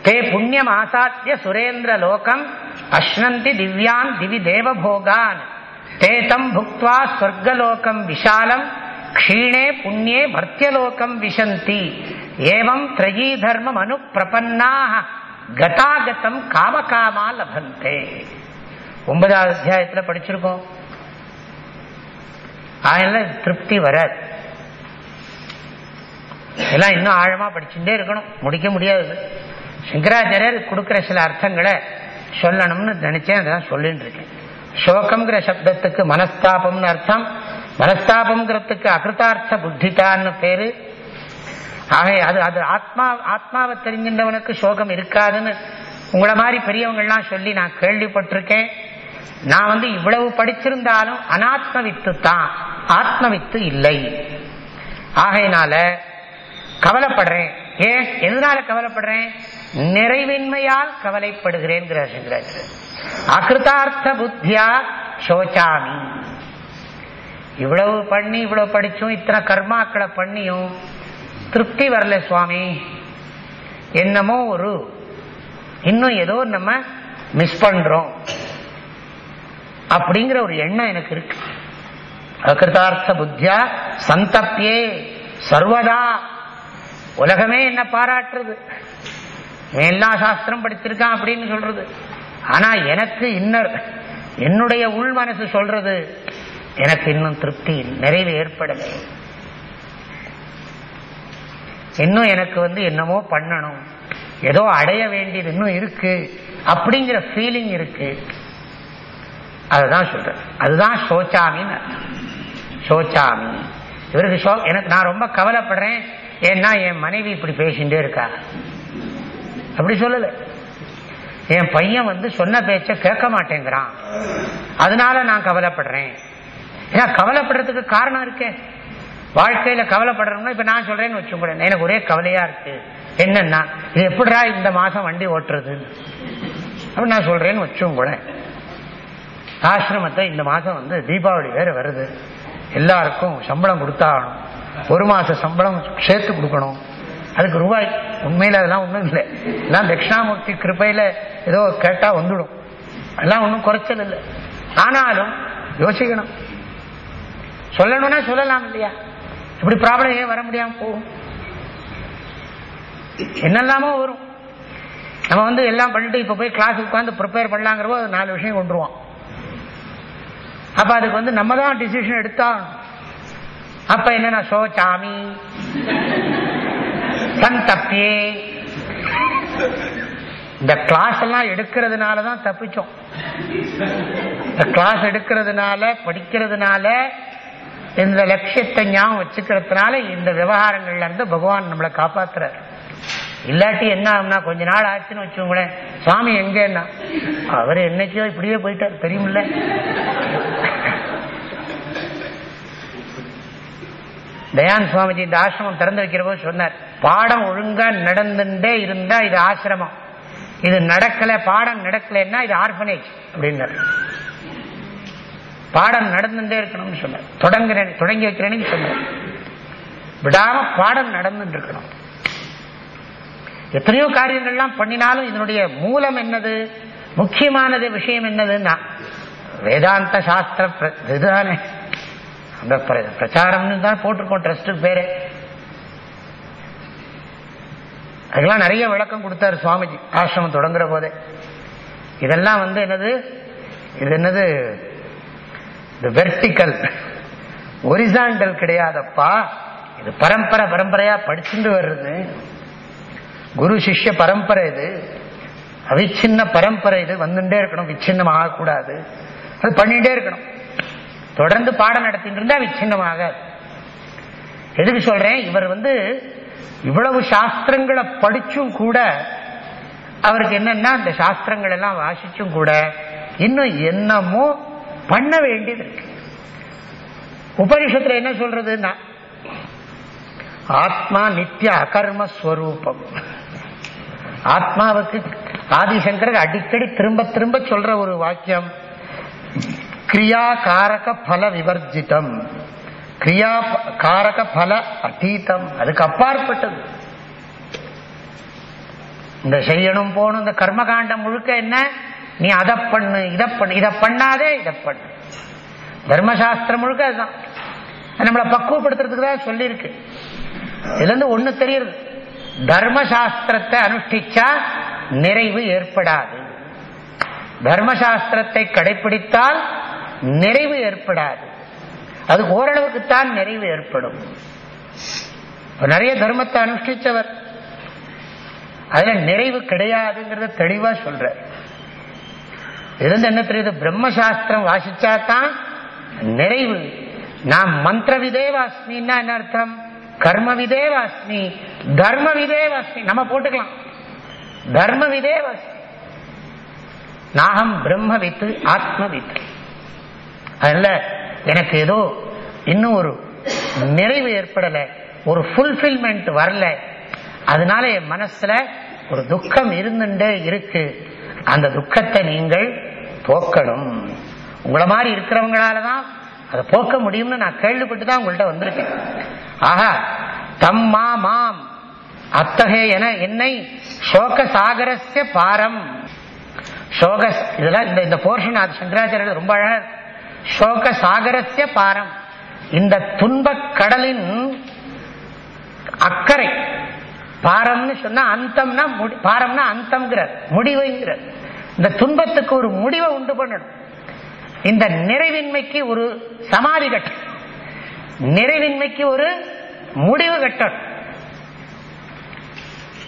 தே புண்ணியம் ஆசாத்திய சுரேந்திர லோகம் அஷ்னந்தி திவ்யான் திவி தேவபோகான் தேதம் புக்வா ஸ்வர்கலோகம் விஷாலம் க்ஷீணே புண்ணியே மர்த்தியலோகம் விசந்தி ஏவம் திரயீ தர்மம் அனு பிரபன்னாக கதாகதம் காமகாமா லபந்தே ஒன்பதாவது அத்தியாயத்துல படிச்சிருக்கோம் அதனால திருப்தி வராது இதெல்லாம் இன்னும் ஆழமா படிச்சுட்டே இருக்கணும் முடிக்க முடியாது சங்கராச்சாரியர் கொடுக்கிற சில அர்த்தங்களை சொல்லணும்னு நினைச்சேன் அதான் சொல்லிட்டு இருக்கேன். சோகம்ங்கிற சப்தத்துக்கு மனஸ்தாபம்னு அர்த்தம். மனஸ்தாபம்ங்கிறதுக்கு அகிருத்தார்த்த புத்திதான்னு பேரு. ஆகவே அது அது ஆத்மா ஆத்மாவை தெரிஞ்சின்றவனுக்கு சோகம் இருக்காதுன்னு உங்களை மாதிரி பெரியவங்கள்லாம் சொல்லி நான் கேள்விப்பட்டிருக்கேன். நான் வந்து இவ்வளவு படிச்சிருந்தாலும் அனாத்ம வித்து தான் ஆத்ம வித்து இல்லை. ஆகையினால கவலைப்படுறேன். ஏன்? எதனால கவலைப்படுறேன்? நிறைவின்மையால் கவலைப்படுகிறேன் அகிருத்தார்த்த புத்தியா சோச்சாமி. இவ்வளவு பண்ணி இவ்வளவு படிச்சும் இத்தனை கர்மாக்களை பண்ணியும் திருப்தி வரல சுவாமி. என்னமோ ஒரு இன்னும் ஏதோ நம்ம மிஸ் பண்றோம். அப்படிங்கிற ஒரு எண்ணம் எனக்கு இருக்கு. அகிருதார்த்த புத்தியா சந்தப்பியே சர்வதா. உலகமே என்ன பாராட்டுறது. எல்லா சாஸ்திரம் படிச்சிருக்கான் அப்படின்னு சொல்றது. ஆனா எனக்கு இன்னர் என்னுடைய உள் மனசு சொல்றது எனக்கு இன்னும் திருப்தி நிறைவு ஏற்படலை. இன்னும் எனக்கு வந்து என்னமோ பண்ணணும். ஏதோ அடைய வேண்டியது இன்னும் இருக்கு அப்படிங்கிற ஃபீலிங் இருக்கு. அதுதான் சொல்றேன். அதுதான் சோச்சாமின்னு சோச்சாமி. இவருக்கு எனக்கு நான் ரொம்ப கவலைப்படுறேன். ஏன்னா என் மனைவி இப்படி பேசிட்டே இருக்கா. அப்படி சொல்லல. என் பையன் வந்து சொன்ன பேச்ச கேட்க மாட்டேங்கிறான். அதனால நான் கவலைப்படுறேன். ஏன்னா கவலைப்படுறதுக்கு காரணம் இருக்கே. வாழ்க்கையில கவலைப்படுறவங்க இப்ப நான் சொல்றேன்னு வச்சுக்கோங்க எனக்கு ஒரே கவலையா இருக்கு. என்னன்னா இது எப்படிடா இந்த மாசம் வண்டி ஓட்டுறது? அப்படி நான் சொல்றேன்னு வச்சுக்கோங்க ஆசிரமத்தை இந்த மாசம் வந்து தீபாவளி வேற வருது. எல்லாருக்கும் சம்பளம் கொடுத்தாகணும். ஒரு மாச சம்பளம் சேர்த்து கொடுக்கணும். அதுக்கு ரூபாய் உண்மையில அதெல்லாம் ஒண்ணும் இல்லை. எல்லாம் தட்சிணாமூர்த்தி கிருப்பையில ஏதோ கேட்டா வந்துடும். அதெல்லாம் ஒன்றும் குறைச்சல் இல்லை. ஆனாலும் யோசிக்கணும். சொல்லணும்னா சொல்லலாம் இல்லையா? இப்படி ப்ராப்ளம் ஏன் வர முடியாம போகும்? என்னெல்லாமோ வரும். நம்ம வந்து எல்லாம் பண்ணிட்டு இப்ப போய் கிளாஸ் உட்காந்து ப்ரிப்பேர் பண்ணலாங்கிறப்போ அது நாலு விஷயம் கொண்டுருவோம் அப்ப அதுக்கு வந்து நம்ம தான் டிசிஷன் எடுத்தாகணும் அப்ப என்னன்னா சோச்சாமி. சந்தப்பியே இந்த கிளாஸ் எல்லாம் எடுக்கிறதுனால தான் தப்பிச்சோம். இந்த கிளாஸ் எடுக்கிறதுனால படிக்கிறதுனால இந்த லட்சியத்தை ஞாபகம் வச்சுக்கிறதுனால இந்த விவகாரங்கள்ல இருந்து பகவான் நம்மளை காப்பாத்துறாரு. இல்லாட்டி என்ன ஆகும்னா கொஞ்ச நாள் ஆச்சுன்னு வச்சுக்கோங்களேன். சுவாமி எங்கன்னா? அவர் என்னைக்கோ இப்படியே போயிட்டார் தெரியுமில்ல? தயான் சுவாமிஜி இந்த ஆசிரமம் திறந்து வைக்கிற போது சொன்னார் பாடம் ஒழுங்கா நடந்துட்டே இருந்தா இது ஆசிரமம். இது நடக்கல பாடம் நடக்கலன்னா இது ஆர்பனேஜ் அப்படின்னாரு. பாடம் நடந்துட்டே இருக்கணும்னு சொன்னார். தொடங்குறேன் தொடங்கி வைக்கிறேன்னு சொன்னார். விடாம பாடம் நடந்துட்டு இருக்கணும் எத்தனையோ காரியங்கள்லாம் பண்ணினாலும் இதனுடைய மூலம் என்னது? முக்கியமானது விஷயம் என்னதுன்னா வேதாந்த சாஸ்திர இதுதானே. அந்த பிர- பிரச்சாரம்னு தான் போட்டிருக்கோம் ட்ரஸ்ட்டுக்கு பேரு. அதுக்கெல்லாம் நிறைய விளக்கம் கொடுத்தாரு சுவாமிஜி ஆசிரமம் தொடங்குற போதே. இதெல்லாம் வந்து என்னது? இது என்னது? வெர்டிக்கல் ஒரிசாண்டல் கிடையாதப்பா. இது பரம்பரை பரம்பரையா படிச்சுட்டு வர்றது. குரு சிஷ்ய பரம்பரை இது. அவிச்சின்ன பரம்பரை இது. வந்துட்டே இருக்கணும் விச்சின்னம் ஆகக்கூடாது அது பண்ணிட்டே இருக்கணும். தொடர்ந்து பாடம் நடத்திட்டு இருந்தா விச்சின்னமாக எதுக்கு சொல்றேன்? இவர் வந்து இவ்வளவு சாஸ்திரங்களை படிச்சும் கூட அவருக்கு என்னன்னா அந்த சாஸ்திரங்கள் எல்லாம் வாசிச்சும் கூட இன்னும் என்னமோ பண்ண வேண்டியது இருக்கு. உபனிஷத்துல என்ன சொல்றதுன்னா ஆத்மா நித்திய அகர்ம ஸ்வரூபம். ஆத்மாவுக்கு ஆதிசங்கர் அடிக்கடி திரும்ப திரும்ப சொல்ற ஒரு வாக்கியம் கிரியா காரக பல விவர்ஜிதம். கிரியா ப- காரக பல அத்தீத்தம் அதுக்கு அப்பாற்பட்டது. இந்த செய்யணும் போகணும் இந்த கர்மகாண்டம் முழுக்க என்ன? நீ அதை பண்ணு இதை பண்ணு இதை பண்ணாதே இதை பண்ணு. தர்மசாஸ்திரம் முழுக்க அதுதான். நம்மளை பக்குவப்படுத்துறதுக்கு தான் சொல்லியிருக்கு. இதுல இருந்து ஒண்ணு தெரியுது. தர்மசாஸ்திரத்தை அனுஷ்டிச்சா நிறைவு ஏற்படாது. தர்மசாஸ்திரத்தை கடைபிடித்தால் நிறைவு ஏற்படாது. அது ஓரளவுக்குத்தான் நிறைவு ஏற்படும். நிறைய தர்மத்தை அனுஷ்டிச்சவர். அதுல நிறைவு கிடையாதுங்கிறத தெளிவா சொல்ற. இருந்து என்ன தெரியுது? பிரம்மசாஸ்திரம் வாசிச்சா தான் நிறைவு. நான் மந்திர விதேவாஸ்மின்னா என்ன அர்த்தம்? கர்ம விதேவாஸ்மி தர்ம விதேவாஸ்மி நம்ம போட்டுக்கலாம். தர்ம விதேவாஸ்மி நாகம் பிரம்ம வித்து ஆத்ம வித்து அதனால எனக்கு ஏதோ இன்னும் ஒரு நிறைவு ஏற்படலை ஒரு ஃபுல்ஃபில்மெண்ட் வரல. அதனால என் மனசுல ஒரு துக்கம் இருந்துட்டே இருக்கு. அந்த துக்கத்தை நீங்கள் போக்கணும். உங்களை மாதிரி இருக்கிறவங்களால தான் அதை போக்க முடியும்னு நான் கேள்விப்பட்டு தான் உங்கள்கிட்ட வந்திருக்கேன். ஆஹா தம்மா மாம் அத்தகைய என என்னை சோக சாகரஸ்ய பாரம். சோக இதெல்லாம் இந்த இந்த போர்ஷன் அது சங்கராச்சாரியர் ரொம்ப அழகா சோக சாகரஸ்ய பாரம். இந்த துன்பக் கடலின் அக்கறை பாரம்னு சொன்னா அந்தம்னா முடி- பாரம்னா அந்தம்ங்கிறார் முடிவுங்கிறார். இந்த துன்பத்துக்கு ஒரு முடிவை உண்டு பண்ணணும். இந்த நிறைவின்மைக்கு ஒரு சமாதி கட்டம் நிறைவின்மைக்கு ஒரு முடிவு கட்டம்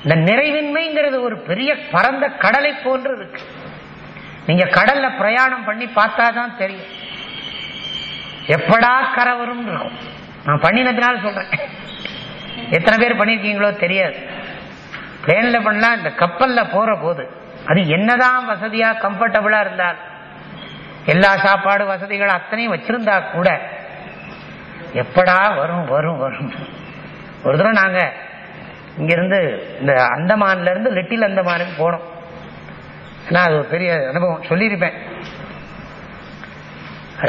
இந்த நிறைவின்மைங்கிறது ஒரு பெரிய பரந்த கடலை போன்று இருக்கு. நீங்க கடல்ல பிரயாணம் பண்ணி பார்த்தா தான் தெரியும். எப்படா கரை வரும் இருக்கும் நான் பண்ணினதுனால சொல்றேன். எத்தனை பேர் பண்ணிருக்கீங்களோ தெரியாது. பிளேன்ல பண்ணலாம் இந்த கப்பல்ல போற போது அது என்னதான் வசதியா கம்ஃபர்டபுளா இருந்தால் எல்லா சாப்பாடு வசதிகள் அத்தனையும் வச்சிருந்தா கூட எப்படா வரும் வரும் வரும். ஒரு தடவை நாங்க இங்கிருந்து இந்த அந்தமான்ல இருந்து லிட்டில் அந்தமானுக்கு போனோம். நான் அது ஒரு பெரிய அனுபவம். சொல்லியிருப்பேன்.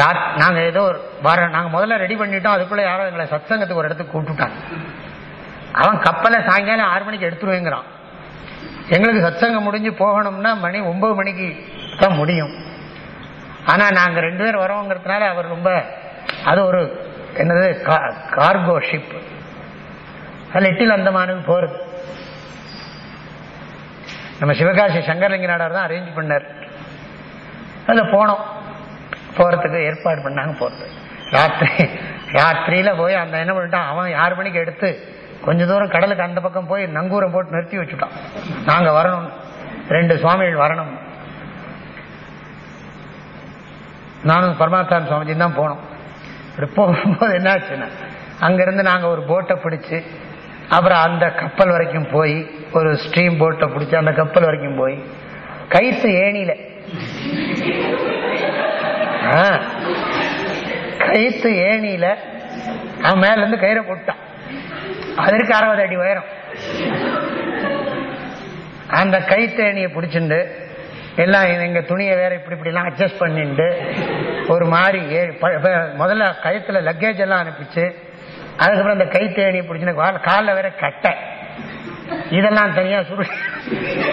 ராத் நாங்க ஏதோ வர நாங்க முதல்ல ரெடி பண்ணிட்டோம் அதுக்குள்ள யாரோ எங்களை சத்சங்கத்துக்கு ஒரு இடத்துக்கு கூப்பிட்டுட்டான் அவன் கப்பலை சாயங்காலம் ஆறு மணிக்கு எடுத்துருவேங்கிறான். எங்களுக்கு சத்சங்கம் முடிஞ்சு போகணும்னா மணி ஒன்பது மணிக்கு தான் முடியும். ஆனா நாங்க ரெண்டு பேர் வரோங்கிறதுனால அவர் ரொம்ப அது ஒரு என்னது கார்கோ ஷிப் லிட்டில் அந்தமானுக்கு போறது. நம்ம சிவகாசி சங்கரலிங்க நாடார் தான் அரேஞ்ச் பண்ணார். அதுல போனோம். போகிறதுக்கு ஏற்பாடு பண்ணாங்க போகிறது ராத்திரி ராத்திரியில் போய் அந்த என்ன பண்ணிட்டான்? அவன் ஆறு மணிக்கு எடுத்து கொஞ்ச தூரம் கடலுக்கு அந்த பக்கம் போய் நங்கூரம் போட்டு நிறுத்தி வச்சுட்டான். நாங்கள் வரணும். ரெண்டு சுவாமிகள் வரணும். நானும் பரமாத்தான் சுவாமிஜி தான் போனோம். இப்படி போகும்போது என்னாச்சுன்னா அங்கிருந்து நாங்கள் ஒரு போட்டை பிடிச்சி அப்புறம் அந்த கப்பல் வரைக்கும் போய் ஒரு ஸ்ட்ரீம் போட்டை பிடிச்சி அந்த கப்பல் வரைக்கும் போய் கைசு ஏணியில கைத்து ஏணியில அவன் மேல இருந்து கயிறை போட்டான். அதற்கு அறுபது அடி உயரம். அந்த கைத்தேணியை பிடிச்சிண்டு எல்லாம் எங்க துணியை வேற இப்படி இப்படி எல்லாம் அட்ஜஸ்ட் பண்ணிட்டு ஒரு மாதிரி முதல்ல கயத்துல லக்கேஜ் எல்லாம் அனுப்பிச்சு அதுக்கப்புறம் அந்த கைத்து ஏணியை காலில் வேற கட்டை. இதெல்லாம் தனியா சுரு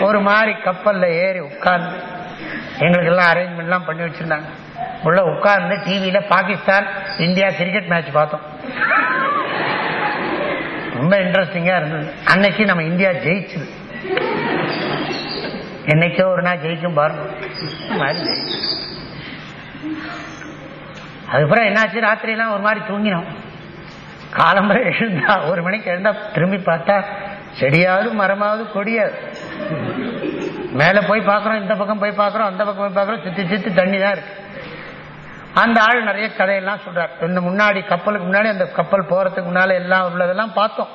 ஒரு மாதிரி கப்பல்ல ஏறி உட்கார்ந்து எங்களுக்கு எல்லாம் அரேஞ்ச்மெண்ட் எல்லாம் பண்ணி வச்சிருந்தாங்க. உள்ள உட்கார்ந்து டிவியில பாகிஸ்தான் இந்தியா கிரிக்கெட் மேட்ச் பார்த்தோம். ரொம்ப இன்ட்ரெஸ்டிங்கா இருந்தது. அன்னைக்கு நம்ம இந்தியா ஜெயிச்சது. என்னைக்கோ ஒரு நாள் ஜெயிக்கும் பாருங்க. மாதிரி அதுக்கப்புறம் என்னாச்சு? ராத்திரியெல்லாம் ஒரு மாதிரி தூங்கினோம். காலம்பரை எழுந்தா ஒரு மணிக்கு எழுந்தா திரும்பி பார்த்தா செடியாவது மரமாவது கொடியாது மேல போய் பாக்குறோம் இந்த பக்கம் போய் பாக்குறோம் அந்த பக்கம் போய் பார்க்கறோம் சுத்தி சுத்தி தண்ணி தான் இருக்கு. அந்த ஆள் நிறைய கதையெல்லாம் சொல்றார். இந்த முன்னாடி கப்பலுக்கு முன்னாடி அந்த கப்பல் போறதுக்கு முன்னால எல்லாம் உள்ளதெல்லாம் பார்த்தோம்.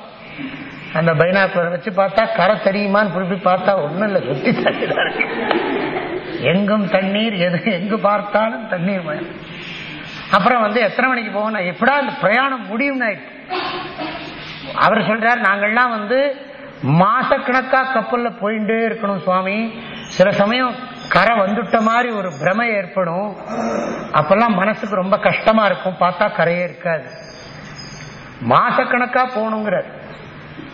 அந்த பைனாக்குலர் வச்சு பார்த்தா கரை தெரியுமான்னு திருப்பி பார்த்தா ஒண்ணும் இல்லை சுத்தி தண்ணிதான் எங்கும் தண்ணீர் எது எங்கு பார்த்தாலும் தண்ணீர் மயம். அப்புறம் வந்து எத்தனை மணிக்கு போகணும்? எப்படா அந்த பிரயாணம் முடியும் அவர் சொல்றார் நாங்கள்லாம் வந்து மாசக்கணக்கா கப்பல்ல போயிட்டே இருக்கணும் சுவாமி. சில சமயம் கரை வந்துட்ட மாதிரி ஒரு பிரமை ஏற்படும். அப்பெல்லாம் மனசுக்கு ரொம்ப கஷ்டமா இருக்கும். பார்த்தா கரையே இருக்காது. மாசக்கணக்கா போகணுங்கிறார்.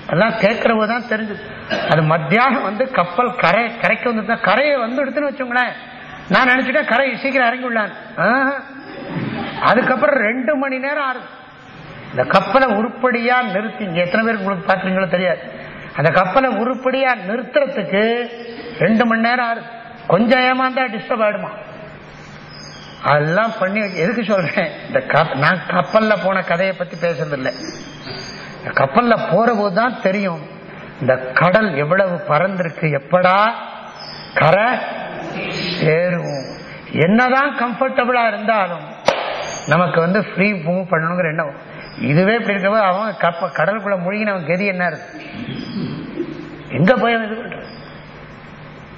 அதெல்லாம் கேட்கறவங்க தான் தெரிஞ்சது அது மத்தியானம் வந்து கப்பல் கரை கரைக்கு வந்து கரையை வந்து எடுத்துன்னு வச்சோங்களேன் நான் நினைச்சுட்டேன் கரை சீக்கிரம் இறங்கி விடலான் அதுக்கப்புறம் ரெண்டு மணி நேரம் ஆறு இந்த கப்பலை உருப்படியா நிறுத்தி எத்தனை பேருக்கு உங்களுக்கு பாக்குறீங்களோ தெரியாது. அந்த கப்பலை உருப்படியா நிறுத்துறதுக்கு ரெண்டு மணி நேரம் ஆறு கொஞ்சம் ஏமாந்தா டிஸ்டர்ப் ஆயிடுமா? அதெல்லாம் பண்ணி எதுக்கு சொல்றேன்? இந்த நான் கப்பல்ல போன கதையை பத்தி பேசுறது இல்லை இந்த கப்பல்ல போற போதுதான் தெரியும். இந்த கடல் எவ்வளவு பறந்திருக்கு எப்படா கரை சேருவோம் என்னதான் கம்ஃபர்டபுளா இருந்தாலும் நமக்கு வந்து ஃப்ரீ மூவ் பண்ணணுங்கிற எண்ணம். இதுவே இப்படி இருக்கப்போ அவன் கப்ப கடலுக்குள்ள முழுகினவன் கதி என்ன இருக்கு? எங்க போய் இது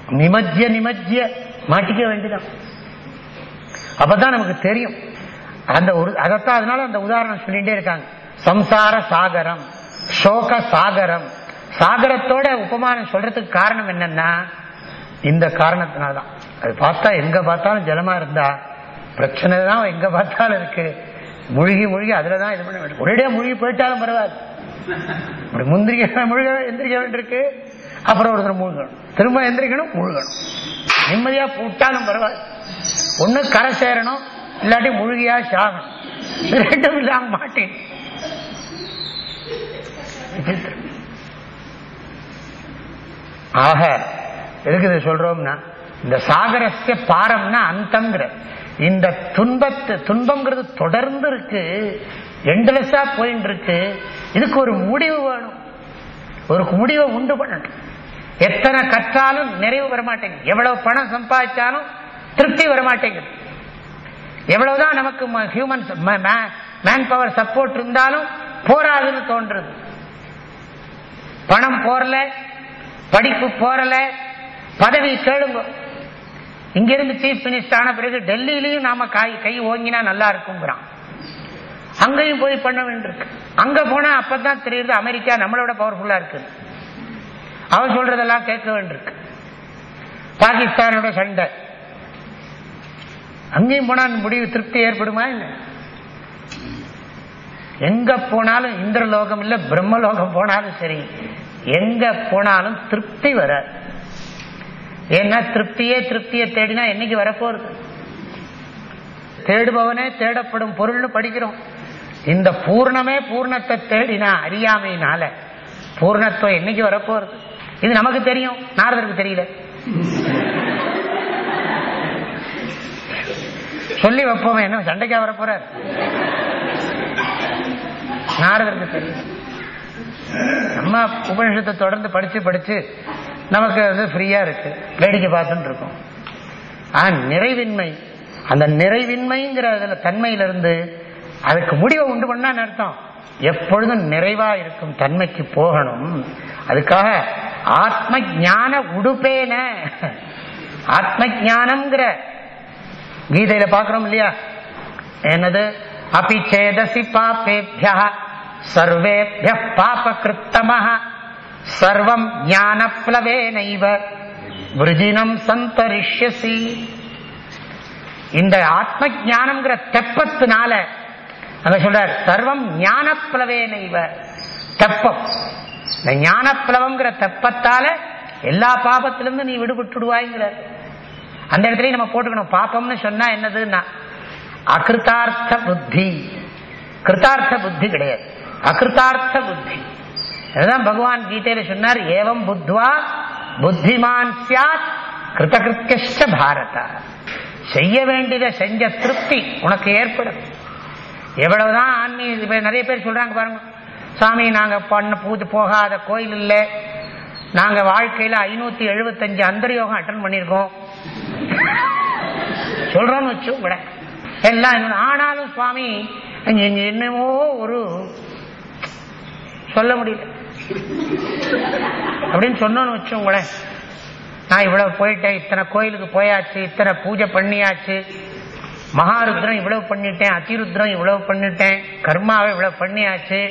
நிமஜ்ய நிமஜ்ய. மாட்டிக்க வேண்டிதான் அப்பதான் நமக்கு தெரியும். அந்த ஒரு அதைத்தான் அதனால அந்த உதாரணம் சொல்லிட்டே இருக்காங்க. சம்சார சாகரம் சோக சாகரம். சாகரத்தோட உபமானம் சொல்றதுக்கு காரணம் என்னன்னா இந்த காரணத்தினால்தான். அது பார்த்தா எங்க பார்த்தாலும் ஜலமா இருந்தா பிரச்சனை தான் எங்க பார்த்தாலும் இருக்கு. முழுகி முழுகி அதுலதான் இது பண்ண வேண்டும். ஒரேடியா முழுகி போயிட்டாலும் பரவாயில்ல. முந்திரிக்க முழுக எந்திரிக்க வேண்டியிருக்கு. அப்புறம் ஒருத்தர் மூழ்கணும். திரும்ப எந்திரிக்கணும் முழுகணும். நிம்மதியா போட்டாலும் பரவாயில்ல. ஒண்ணு கரை சேரணும் இல்லாட்டி முழுகியா சாகணும். ரெண்டும் இல்லாம மாட்டேன். ஆக எதுக்கு இதை சொல்றோம்னா இந்த சாகரஸ்ய பாரம்னா அந்தங்கிற இந்த துன்பத்து துன்பங்கிறது தொடர்ந்து இருக்கு. எண்ட்லெஸ்ஸா போயிட்டு இருக்கு இதுக்கு ஒரு முடிவு வேணும். ஒரு முடிவை உண்டு பண்ணணும். எத்தனை கற்றாலும் நிறைவு வரமாட்டேங்குது. எவ்வளவு பணம் சம்பாதிச்சாலும் திருப்தி வரமாட்டேங்குது. எவ்வளவுதான் நமக்கு ஹியூமன் மேன் பவர் சப்போர்ட் இருந்தாலும் போராதுன்னு தோன்றுது. பணம் போறல படிப்பு போறல பதவி கேளுங்க. இங்கிருந்து சீஃப் மினிஸ்டர் ஆன பிறகு டெல்லியிலையும் நாம கை கை ஓங்கினா நல்லா இருக்குங்கிறான். அங்கேயும் போய் பண்ண வேண்டியிருக்கு. அங்க போனா அப்பதான் தெரியுது அமெரிக்கா நம்மளோட பவர்ஃபுல்லா இருக்குது. அவன் சொல்றதெல்லாம் கேட்க வேண்டியிருக்கு. பாகிஸ்தானோட சண்டை. அங்கேயும் போனா முடிவு திருப்தி ஏற்படுமா என்ன எங்க போனாலும் இந்திரலோகம் இல்ல பிரம்மலோகம் போனாலும் சரி எங்க போனாலும் திருப்தி வர ஏன்னா திருப்தியே திருப்தியை தேடினா என்னைக்கு வரப்போறது தேடுபவனே தேடப்படும் பொருள்னு படிக்கிறோம். இந்த பூர்ணமே பூர்ணத்தை தேடினா அறியாமையினால பூர்ணத்துவம் என்னைக்கு வரப்போறது இது நமக்கு தெரியும். நாரதருக்கு தெரியல. சொல்லி வைப்போம். என்ன சண்டைக்கா வரப்போறார் நாரதருக்கு தெரியும். நம்ம உபனிஷத்தை தொடர்ந்து படிச்சு படிச்சு நமக்கு வந்து ஃப்ரீயா இருக்கு. வேடிக்கை பார்த்துட்டு இருக்கோம். ஆ நிறைவின்மை. அந்த நிறைவின்மைங்கிற தன்மையிலிருந்து அதுக்கு முடிவை உண்டு பண்ணான்னு அர்த்தம். எப்பொழுதும் நிறைவா இருக்கும் தன்மைக்கு போகணும். அதுக்காக ஆத்ம ஜான உடுப்பேன. ஆத்ம ஜானம்ங்கிற கீதையில பாக்குறோம் இல்லையா? என்னது? அபி சேதசி பாப்பேபிய சர்வேபிய பாப கிருத்தம சர்வம் ஞான பிளவே நைவ விருஜினம் சந்தரிஷ்யசி. இந்த ஆத்ம ஜானம்ங்கிற தெப்பத்தினால அங்க சொல்றார் சர்வம் ஞான பிளவேனைவ தெப்பம். இந்த ஞான பிளவங்கிற தெப்பத்தால எல்லா பாபத்திலிருந்து நீ விடுபட்டுடுவாய்ங்கிறார் அந்த இடத்துலயும் நம்ம போட்டுக்கணும். பாப்பம்னு சொன்னா என்னதுன்னா அகிருத்தார்த்த புத்தி கிருத்தார்த்த புத்தி கிடையாது. அகிருத்தார்த்த புத்தி. அதுதான் பகவான் கீதையில சொன்னார் ஏவம் புத்வா புத்திமான் சியாத் கிருத்தகிருத்தியஷ்ட பாரத செய்ய வேண்டியதை செஞ்ச திருப்தி உனக்கு ஏற்படும். எவ்வளவுதான் ஆன்மீக நிறைய பேர் சொல்றாங்க பாருங்க. சாமி நாங்க பண்ண பூஜை போகாத கோயில் இல்லை. நாங்க வாழ்க்கையில ஐநூத்தி எழுபத்தஞ்சு அந்தரயோகம் அட்டன் பண்ணிருக்கோம் சொல்றோம்னு வச்சு கூட எல்லாம் என்ன- ஆனாலும் சுவாமி என்னமோ ஒரு சொல்ல முடியல. அப்படின்னு சொன்னோன்னு வச்சோங்களேன் நான் இவ்வளவு போயிட்டேன் இத்தனை கோயிலுக்கு போயாச்சு இத்தனை பூஜை பண்ணியாச்சு. மகாருத்ரம் இவ்வளவு பண்ணிட்டேன் அதிருத்ரம் இவ்வளவு பண்ணிட்டேன் கர்மாவை இவ்வளவு பண்ணியாச்சு.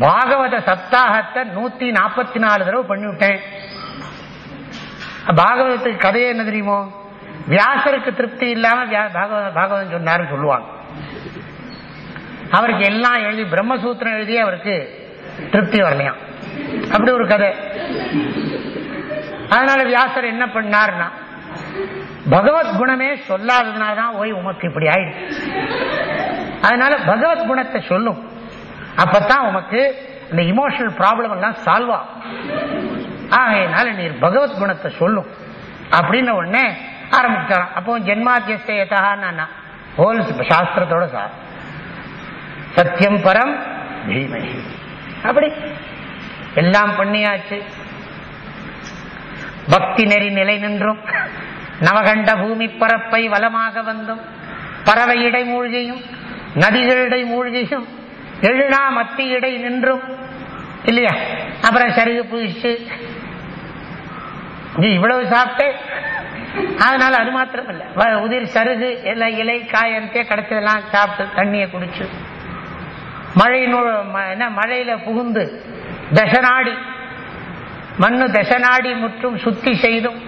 பாகவத சப்தாகத்தை நூத்தி நாற்பத்தி நாலு தடவை பண்ணிவிட்டேன். பாகவதத்துக்கு கதையே என்ன தெரியுமோ? வியாசருக்கு திருப்தி இல்லாம வியா- பாகவதம் சொன்னாருன்னு சொல்லுவாங்க. அவருக்கு எல்லாம் எழுதி பிரம்மசூத்திரம் எழுதி அவருக்கு திருப்தி வரலையாம். அப்படி ஒரு கதை. அதனால வியாசர் என்ன பண்ணார்னா பகவத் குணமே சொல்லாததுனாலதான் ஓய் உமக்கு இப்படி ஆயிடுச்சு. அதனால பகவத் குணத்தை சொல்லும். அப்பதான் உமக்கு இந்த இமோஷனல் ப்ராப்ளம் எல்லாம் சால்வ் ஆகும். ஆகையினால நீர் பகவத் குணத்தை சொல்லும். அப்படின்னு உடனே ஆரம்பிச்சாராம் அப்போ ஜென்மாத்தியஸ்தேதான்னா ஹோல் சாஸ்திரத்தோட சார். சத்தியம் பரம் தீமை அப்படி எல்லாம் பண்ணியாச்சு. பக்தி நெறி நிலை நின்றும். நவகண்ட பூமி பரப்பை வளமாக வந்தும் பறவை இடை மூழ்கியும் நதிகளிடை மூழ்கியும் எழுநா மத்தி இடை நின்றும் இல்லையா? அப்புறம் சருகு புதிச்சு நீ இவ்வளவு சாப்பிட்டு அதனால அது மாத்திரம் இல்லை வ- உதிர் சருகு எல்லாம் இலை காயத்தே கிடைச்சதெல்லாம் சாப்பிட்டு தண்ணியை குடிச்சு மழை ம- என்ன மழையில புகுந்து தசநாடி மண்ணு தசநாடி முற்றும் சுத்தி செய்தும்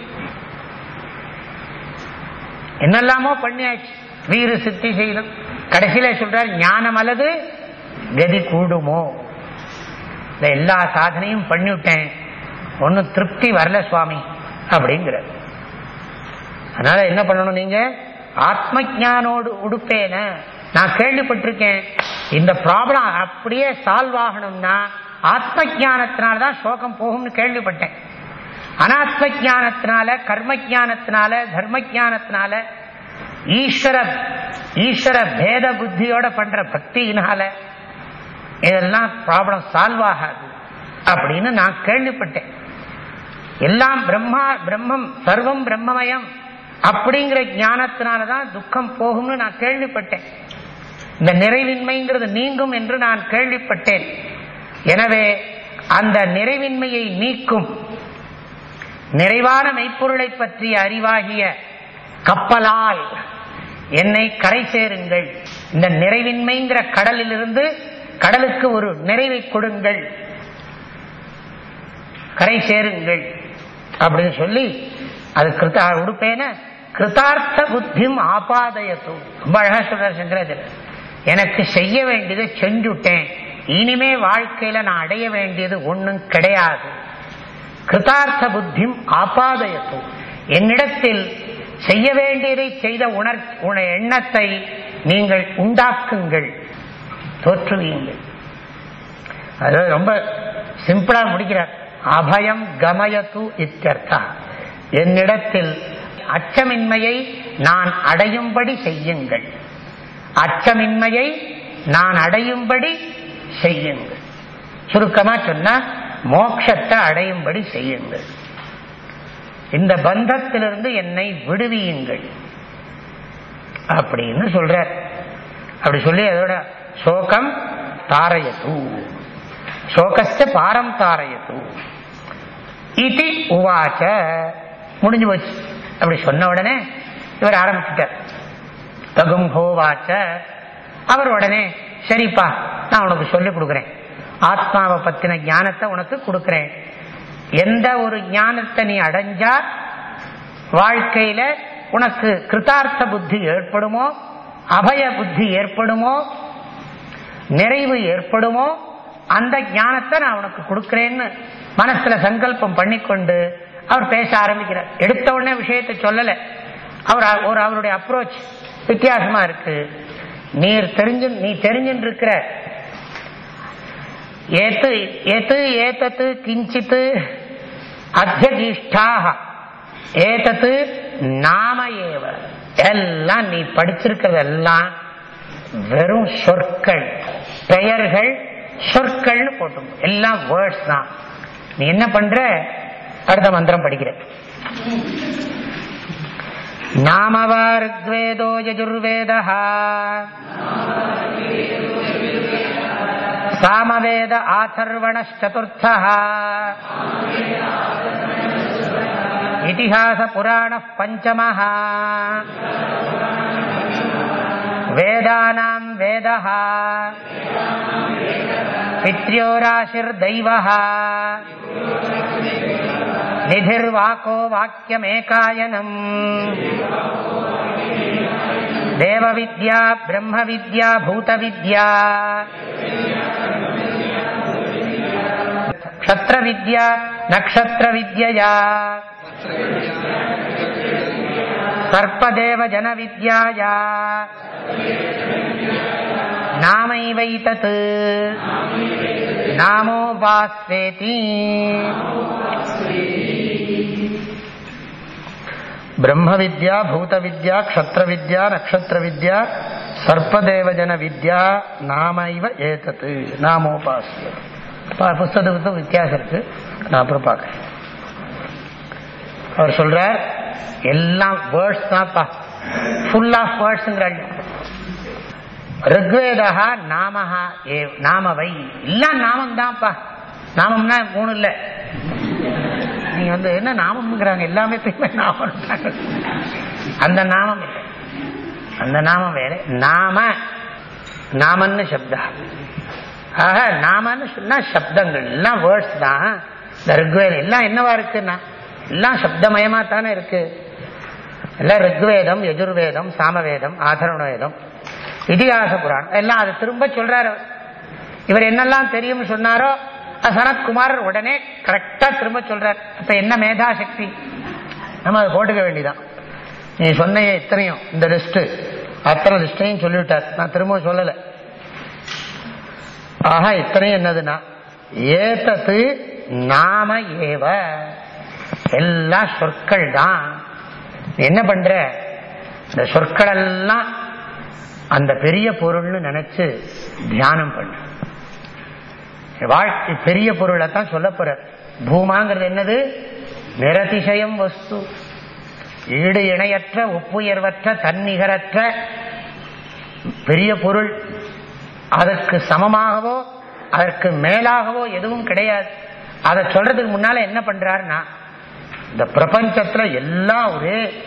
என்னெல்லாமோ பண்ணியாச்சு. வீறு சித்தி செய்தும் கடைசியில சொல்றார் ஞானம் அல்லது கதி கூடுமோ? இந்த எல்லா சாதனையும் பண்ணிவிட்டேன். ஒன்னும் திருப்தி வரல சுவாமி அப்படிங்கிறார். அதனால என்ன பண்ணணும் நீங்க? ஆத்ம ஞானோடு உடுப்பேன. நான் கேள்விப்பட்டிருக்கேன். இந்த ப்ராப்ளம் அப்படியே சால்வ் ஆகணும்னா ஆத்ம ஜானத்தினால்தான் சோகம் போகும்னு கேள்விப்பட்டேன். அனாத்ம ஜானத்தினால கர்ம ஜானத்தினால தர்ம ஜானத்தினால ஈஸ்வர ஈஸ்வர பேத புத்தியோட பண்ற பக்தியினால இதெல்லாம் ப்ராப்ளம் சால்வ் ஆகாது அப்படின்னு நான் கேள்விப்பட்டேன். எல்லாம் பிரம்மா பிரம்மம் சர்வம் பிரம்மமயம் அப்படிங்கிற ஞானத்தினாலதான் துக்கம் போகும்னு நான் கேள்விப்பட்டேன். இந்த நிறைவின்மைங்கிறது நீங்கும் என்று நான் கேள்விப்பட்டேன். எனவே அந்த நிறைவின்மையை நீக்கும் நிறைவான மெய்ப்பொருளை பற்றிய அறிவாகிய கப்பலால் என்னை கரை சேருங்கள். இந்த நிறைவின்மைங்கிற கடலிலிருந்து கடலுக்கு ஒரு நிறைவை கொடுங்கள். கரை சேருங்கள். அப்படின்னு சொல்லி அது கிருத்தா உடுப்பேன கிருத்தார்த்த புத்தியும் ஆபாதயத்து. ரொம்ப அழகா சொல்ற சங்கராஜர் எனக்கு செய்ய வேண்டியதை செஞ்சுட்டேன். இனிமே வாழ்க்கையில நான் அடைய வேண்டியது ஒண்ணும் கிடையாது. கிருதார்த்த புத்திம் ஆபாதயத்து. என்னிடத்தில் செய்ய வேண்டியதை செய்த உணர் எண்ணத்தை நீங்கள் உண்டாக்குங்கள். தோற்றுவீங்கள் அது ரொம்ப சிம்பிளா முடிக்கிறார். அபயம் கமயத்து இத்தர்த்தா என்னிடத்தில் அச்சமின்மையை நான் அடையும்படி செய்யுங்கள். அச்சமின்மையை நான் அடையும்படி செய்யுங்கள். சுருக்கமா சொன்னா மோட்சத்தை அடையும்படி செய்யுங்கள். இந்த பந்தத்திலிருந்து என்னை விடுவியுங்கள். அப்படின்னு சொல்றார். அப்படி சொல்லி அதோட சோகம் தாரயத்து. சோகஸ்ட பாரம் தாரயத்து. இது உவாச்ச. முடிஞ்சு போச்சு. அப்படி சொன்ன உடனே இவர் ஆரம்பிச்சுட்டார். தகும் ஹோவாச்ச அவர் உடனே சரிப்பா நான் உனக்கு சொல்லிக் கொடுக்குறேன். ஆத்மாவை பத்தின ஞானத்தை உனக்கு கொடுக்கிறேன். எந்த ஒரு ஞானத்தை நீ அடைஞ்சா வாழ்க்கையில உனக்கு கிருத்தார்த்த புத்தி ஏற்படுமோ அபய புத்தி ஏற்படுமோ நிறைவு ஏற்படுமோ அந்த ஞானத்தை நான் உனக்கு கொடுக்கிறேன்னு மனசுல சங்கல்பம் பண்ணிக்கொண்டு அவர் பேச ஆரம்பிக்கிறார். எடுத்த உடனே விஷயத்தை சொல்லல. அவர் ஒரு அவருடைய அப்ரோச் வித்தியாசமா இருக்கு. நீர் தெரிஞ்சு நீ தெரிஞ்சுட்டு இருக்கிற ஏத்து ஏத்து ஏத்தத்து கிஞ்சித்து அத்தியதிஷ்டாக. ஏத்தத்து நாம ஏவ. எல்லாம் நீ படிச்சிருக்கிறதெல்லாம் வெறும் சொற்கள் பெயர்கள் சொற்கள்னு போட்டு எல்லாம் வேர்ட்ஸ் தான். நீ என்ன பண்ற? அடுத்த மந்திரம் படிக்கிற. நாமவா ருக்வேதோ யஜுர்வேதா. सामवेद आथर्वणश्चतुर्थः इतिहासपुराणः पञ्चमः। वेदानाम् वेदः। पित्र्योराशिर्दैवः। निधिर्वाको वाक्यमेकायनम्। देवविद्या ब्रह्मविद्या भूतविद्या। பிரம்மவித்யா பூதவித்யா க்ஷத்ரவித்யா நக்ஷத்ரவித்யா சர்ப்பதேவ ஜனவித்யாயா நாமைவைத்தத். நாமோபாஸ்வேதி பிரம்ம வித்யா பூத வித்யா க்ஷத்ர வித்யா நக்ஷத்திர வித்யா சர்ப்பதேவஜன வித்யா நாம இவ ஏதத்து நாமோபாசிய புஸ்தகத்துக்கும் வித்தியாசம் இருக்கு. நான் அப்புறம் பார்க்கிறேன். அவர் சொல்றார் எல்லாம் வேர்ட்ஸ் தான்ப்பா. ஃபுல் ஆஃப் வேர்ட்ஸ்ங்கிறாங்க ரிக்வேதா நாமஹா ஏ நாமவை. எல்லாம் நாமம் தான்ப்பா. நாமம்னா மூணு இல்லை. நீங்க வந்து என்ன நாமம்ங்கிறாங்க? எல்லாமே தூய்மை நாமம். அந்த நாமம் அந்த நாமம் வேற. நாம. நாமன்னு சப்தா ஆக நாமன்னு சொன்னா சப்தங்கள் எல்லாம் வேர்ட்ஸ் தான் இந்த ரிக்வேதம் எல்லாம் என்னவா இருக்குன்னா? எல்லாம் சப்தமயமா தானே இருக்கு. எல்லாம் ரிக்வேதம் யஜுர்வேதம் சாமவேதம் ஆதரண வேதம் இதிகாச புராணம் எல்லாம் அதை திரும்ப சொல்றாரு. இவர் என்னெல்லாம் தெரியும் சொன்னாரோ சனத்குமார் உடனே கரெக்டா திரும்ப சொல்றார். அப்ப என்ன மேதா சக்தி நம்ம அதை போட்டுக்க வேண்டிதான் நீ சொன்ன இத்தனையும் இந்த லிஸ்ட் அத்தனை லிஸ்டையும் சொல்லிவிட்டார். நான் திரும்ப சொல்லலை. ஆஹா இத்தனையும் என்னதுன்னா? ஏதத்து நாம ஏவ. எல்லா சொற்கள் தான். என்ன பண்ற? இந்த சொற்கள் எல்லாம் அந்த பெரிய பொருள்னு நினைச்சு தியானம் பண்ணு. வாழ்க்கை பெரிய பொருளை தான் சொல்ல போற. பூமாங்கிறது என்னது? நிரதிசயம் வஸ்து. ஈடு இணையற்ற ஒப்புயர்வற்ற தன்னிகரற்ற பெரிய பொருள். அதற்கு சமமாகவோ அதற்கு மேலாகவோ எதுவும் கிடையாது. அதை சொல்றதுக்கு முன்னால என்ன பண்றாருன்னா இந்த பிரபஞ்சத்துல எல்லாம் ஒரே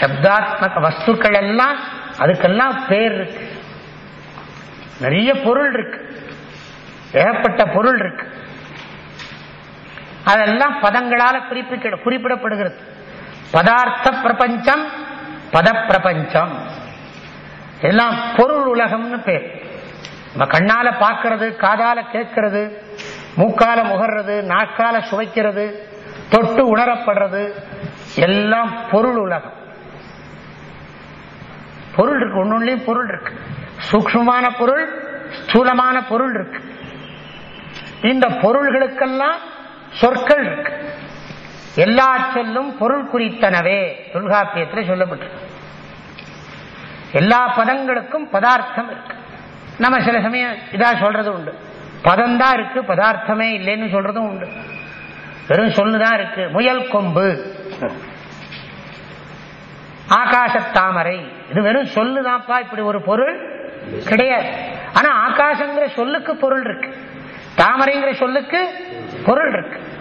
சப்தாத்மக வஸ்துக்கள் எல்லாம் அதுக்கெல்லாம் பேர் இருக்கு. நிறைய பொருள் இருக்கு. ஏகப்பட்ட பொருள் இருக்கு. அதெல்லாம் பதங்களால குறிப்பிட குறிப்பிடப்படுகிறது. பதார்த்த பிரபஞ்சம் பத பிரபஞ்சம் எல்லாம் பொருள் உலகம்னு பேர். நம்ம கண்ணால பார்க்கறது காதால கேட்கறது மூக்கால முகர்றது நாக்கால சுவைக்கிறது தொட்டு உணரப்படுறது எல்லாம் பொருள் உலகம். பொருள் இருக்கு ஒன்னொன்னுலயும் பொருள் இருக்கு. சூக்மமான பொருள் ஸ்தூலமான பொருள் இருக்கு. இந்த பொருள்களுக்கெல்லாம் சொற்கள் இருக்கு. எல்லா சொல்லும் பொருள் குறித்தனவே தொல்காப்பியத்தில் சொல்லப்பட்டிருக்கு. எல்லா பதங்களுக்கும் பதார்த்தம் இருக்கு. நம்ம சில சமயம் இதாக சொல்றது உண்டு. பதம் தான் இருக்கு பதார்த்தமே இல்லைன்னு சொல்றதும் உண்டு. வெறும் சொல்லுதான் இருக்கு. முயல் கொம்பு. ஆகாசத்தாமரை இது வெறும் சொல்லுதான்ப்பா இப்படி ஒரு பொருள் கிடையாது. ஆனா ஆகாசங்கிற சொல்லுக்கு பொருள் இருக்கு. தாமரைங்கிற சொல்லுக்கு பொருள் இருக்கு.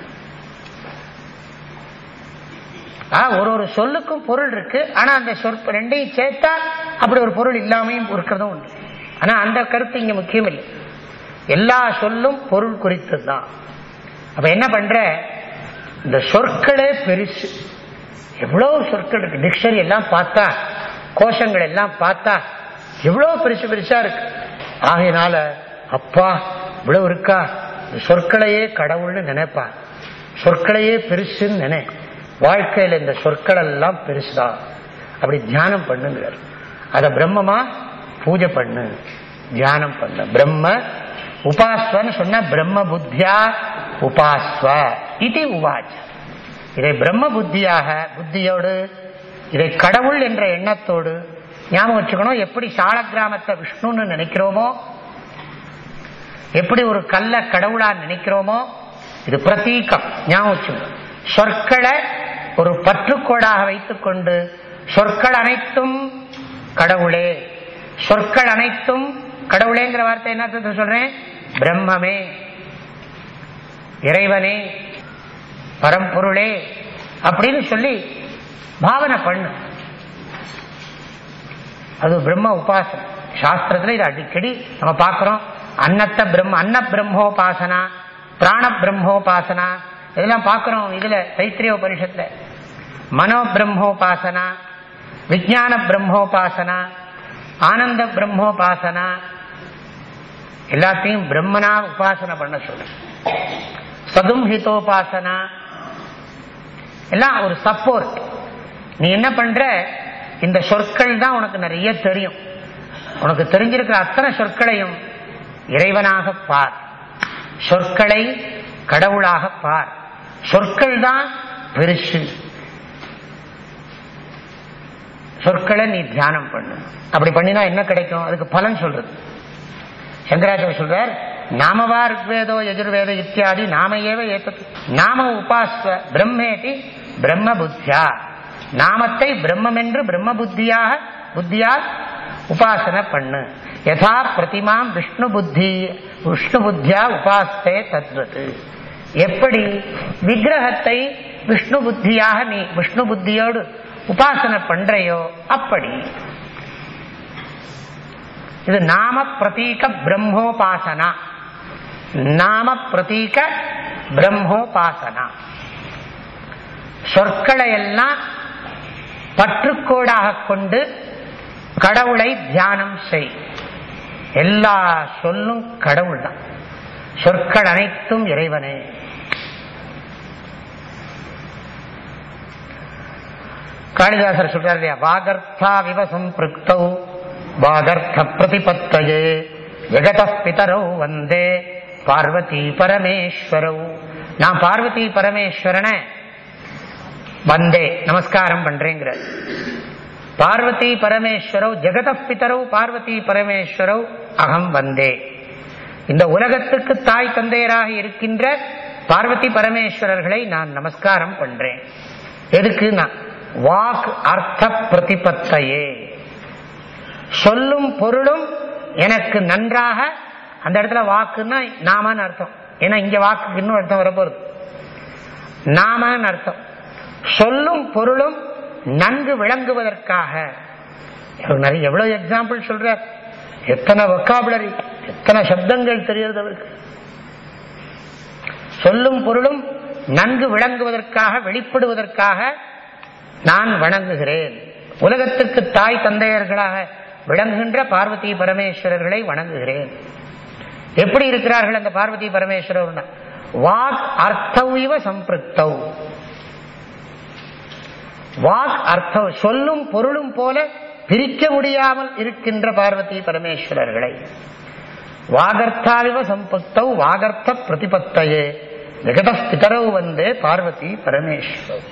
ஒரு ஒரு சொல்லுக்கும் பொருள் இருக்கு. ஆனா அந்த சொற்ப ரெண்டையும் சேர்த்தா அப்படி ஒரு பொருள் இல்லாமையும் இருக்கிறதும் உண்டு. ஆனா அந்த கருத்து இங்க முக்கியம் இல்லை எல்லா சொல்லும் பொருள் குறித்து தான் அப்ப என்ன பண்ற? இந்த சொற்களே பெருசு. எவ்வளவு சொற்கள் இருக்கு. டிக்ஷனரி எல்லாம் பார்த்தா கோஷங்கள் எல்லாம் பார்த்தா எவ்வளவு பெருசு பெருசா இருக்கு. ஆகையினால அப்பா இவ்வளவு இருக்கா? சொற்களையே கடவுள்னு நினைப்பா. சொற்களையே பெருசுன்னு நினை. வாழ்க்கையில இந்த சொற்கள் எல்லாம் பெருசுதான். அப்படி தியானம் பண்ணுங்கிறார். அத பிரம்மமா பூஜை பண்ணு தியானம் பண்ணு. பிரம்ம உபாஸ்வன்னு சொன்ன பிரம்ம புத்தியா உபாஸ்வ இது உவாச். இதை பிரம்ம புத்தியாக புத்தியோடு இதை கடவுள் என்ற எண்ணத்தோடு ஞாபகம் வச்சுக்கணும். எப்படி சால கிராமத்தை விஷ்ணுன்னு நினைக்கிறோமோ எப்படி ஒரு கல்ல கடவுளா நினைக்கிறோமோ இது பிரதீகம். ஞாபகம் வச்சுக்கணும். சொற்களை ஒரு பற்றுக்கோடாக வைத்துக் கொண்டு சொற்கள் அனைத்தும் கடவுளே. சொற்கள் அனைத்தும் கடவுளேங்கிற வார்த்தை என்ன சொல்றேன்? பிரம்மமே. இறைவனே பரம்பொருளே அப்படின்னு சொல்லி பாவனை பண்ணு. அது பிரம்ம உபாசனை. சாஸ்திரத்துல இது அடிக்கடி நம்ம பார்க்கிறோம். அன்னத்தை பிரம்ம அன்ன பிரம்மோபாசனா பிராண பிரம்மோபாசனா இதெல்லாம் பார்க்கிறோம் இதுல தைத்திரிய உபனிஷத்துல. மனோ பிரம்மோபாசனா விஜான பிரம்மோபாசனா ஆனந்த பிரம்மோபாசனா. எல்லாத்தையும் பிரம்மனா உபாசனை பண்ண சொல்லு சதும் ஹிதோபாசனா. எல்லாம் ஒரு சப்போர்ட் நீ என்ன பண்ற? இந்த சொற்கள் தான் உனக்கு நிறைய தெரியும். உனக்கு தெரிஞ்சிருக்கிற அத்தனை சொற்களையும் இறைவனாக பார். சொற்களை கடவுளாக பார். சொற்கள் தான் பெருசு. சொற்களை நீ தியானம் பண்ணு. அப்படி பண்ணினா என்ன கிடைக்கும்? அதுக்கு பலன் சொல்றது. சங்கராச்சாரிய சொல்றார் நாமவா ருக்வேதோ எஜுர்வேத இத்தியாதி நாம ஏவ ஏத்தது. நாம உபாஸ்வ பிரம்மேதி பிரம்ம புத்தியா நாமத்தை பிரம்மம் என்று பிரம்ம புத்தியாக புத்தியால் உபாசனை பண்ணு. யதா பிரதிமாம் விஷ்ணு புத்தி விஷ்ணு புத்தியா உபாசத்தே தத்வத்து எப்படி? விக்கிரகத்தை விஷ்ணு புத்தியாக நீ விஷ்ணு புத்தியோடு உபாசனை பண்றையோ? அப்படி. இது நாம பிரதீக பிரம்மோபாசனா. நாம பிரதீக பிரம்மோபாசனா. சொற்களை எல்லாம் பற்றுக்கோடாக கொண்டு கடவுளை தியானம் செய். எல்லா சொல்லும் கடவுள் தான் சொற்கள் அனைத்தும் இறைவனே. காளிதாசர் சொல்றார் இல்லையா? வாகர்த்தா விவசம் பிருக்தௌ வாகர்த்த பிரதிபத்தையே ஜெகத பிதரவு வந்தே பார்வதி பரமேஸ்வரவு நான் பார்வதி பரமேஸ்வரனை வந்தே நமஸ்காரம் பண்றேங்கிற பார்வதி பரமேஸ்வரவ் ஜெகத பிதரவு பார்வதி பரமேஸ்வரவ் அகம் வந்தே. இந்த உலகத்துக்கு தாய் தந்தையராக இருக்கின்ற பார்வதி பரமேஸ்வரர்களை நான் நமஸ்காரம் பண்றேன். எதுக்கு நான் வாக் அர்த்த பிரதிபத்தையே. சொல்லும் பொருளும் எனக்கு நன்றாக அந்த இடத்துல வாக்குன்னா நாமன்னு அர்த்தம். ஏன்னா இங்க வாக்குக்கு இன்னும் அர்த்தம் வரப்போறது நாமன்னு அர்த்தம். சொல்லும் பொருளும் நன்கு விளங்குவதற்காக. நிறைய எவ்வளவு எக்ஸாம்பிள் சொல்ற எத்தனை வொக்காபுலரி எத்தனை சப்தங்கள் தெரியறது அவருக்கு. சொல்லும் பொருளும் நன்கு விளங்குவதற்காக வெளிப்படுவதற்காக நான் வணங்குகிறேன். உலகத்துக்கு தாய் தந்தையர்களாக விளங்குகின்ற பார்வதி பரமேஸ்வரர்களை வணங்குகிறேன். எப்படி இருக்கிறார்கள் அந்த பார்வதி பரமேஸ்வரர் வாக் அர்த்தவிவ சம்பிருத்தௌ. வாக் அர்த்தம் சொல்லும் பொருளும் போல பிரிக்க முடியாமல் இருக்கின்ற பார்வதி பரமேஸ்வரர்களை. வாகர்த்தாவிவ சம்பத்தௌ வாகர்த்த பிரதிபத்தையே. விகடஸ்திதரவு வந்தே பார்வதி பரமேஸ்வரர்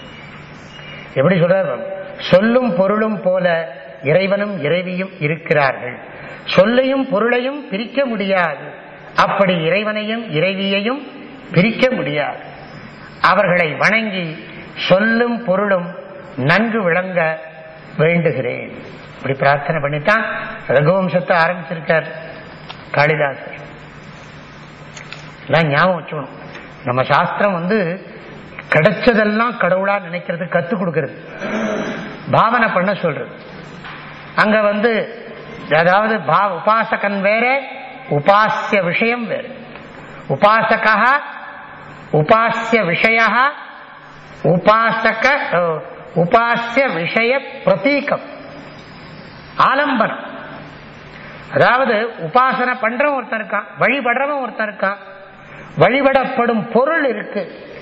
எப்படி சொல்றார்? சொல்லும் பொருளும் போல இறைவனும் இறைவியும் இருக்கிறார்கள். சொல்லையும் பொருளையும் பிரிக்க முடியாது. அப்படி இறைவனையும் இறைவியையும் பிரிக்க முடியாது. அவர்களை வணங்கி சொல்லும் பொருளும் நன்கு விளங்க வேண்டுகிறேன். இப்படி பிரார்த்தனை பண்ணித்தான் ரகுவம்சத்தை ஆரம்பிச்சிருக்கார் காளிதாசர். எல்லாம் ஞாபகம் வச்சுக்கணும். நம்ம சாஸ்திரம் வந்து கிடைச்சதெல்லாம் கடவுளா நினைக்கிறது கத்துக் கொடுக்கிறது. பாவனை பண்ண சொல்றது. அங்க வந்து அதாவது உபாசகன் வேற உபாசிய விஷயம் வேறு. உபாசகா உபாசிய விஷய உபாசக உபாசிய விஷய பிரதீகம். ஆலம்பனம். அதாவது உபாசனை பண்றவன் ஒருத்தன் இருக்கான் வழிபடுறவன் ஒருத்தன் இருக்கான். வழிபடப்படும் பொருள் இருக்கு.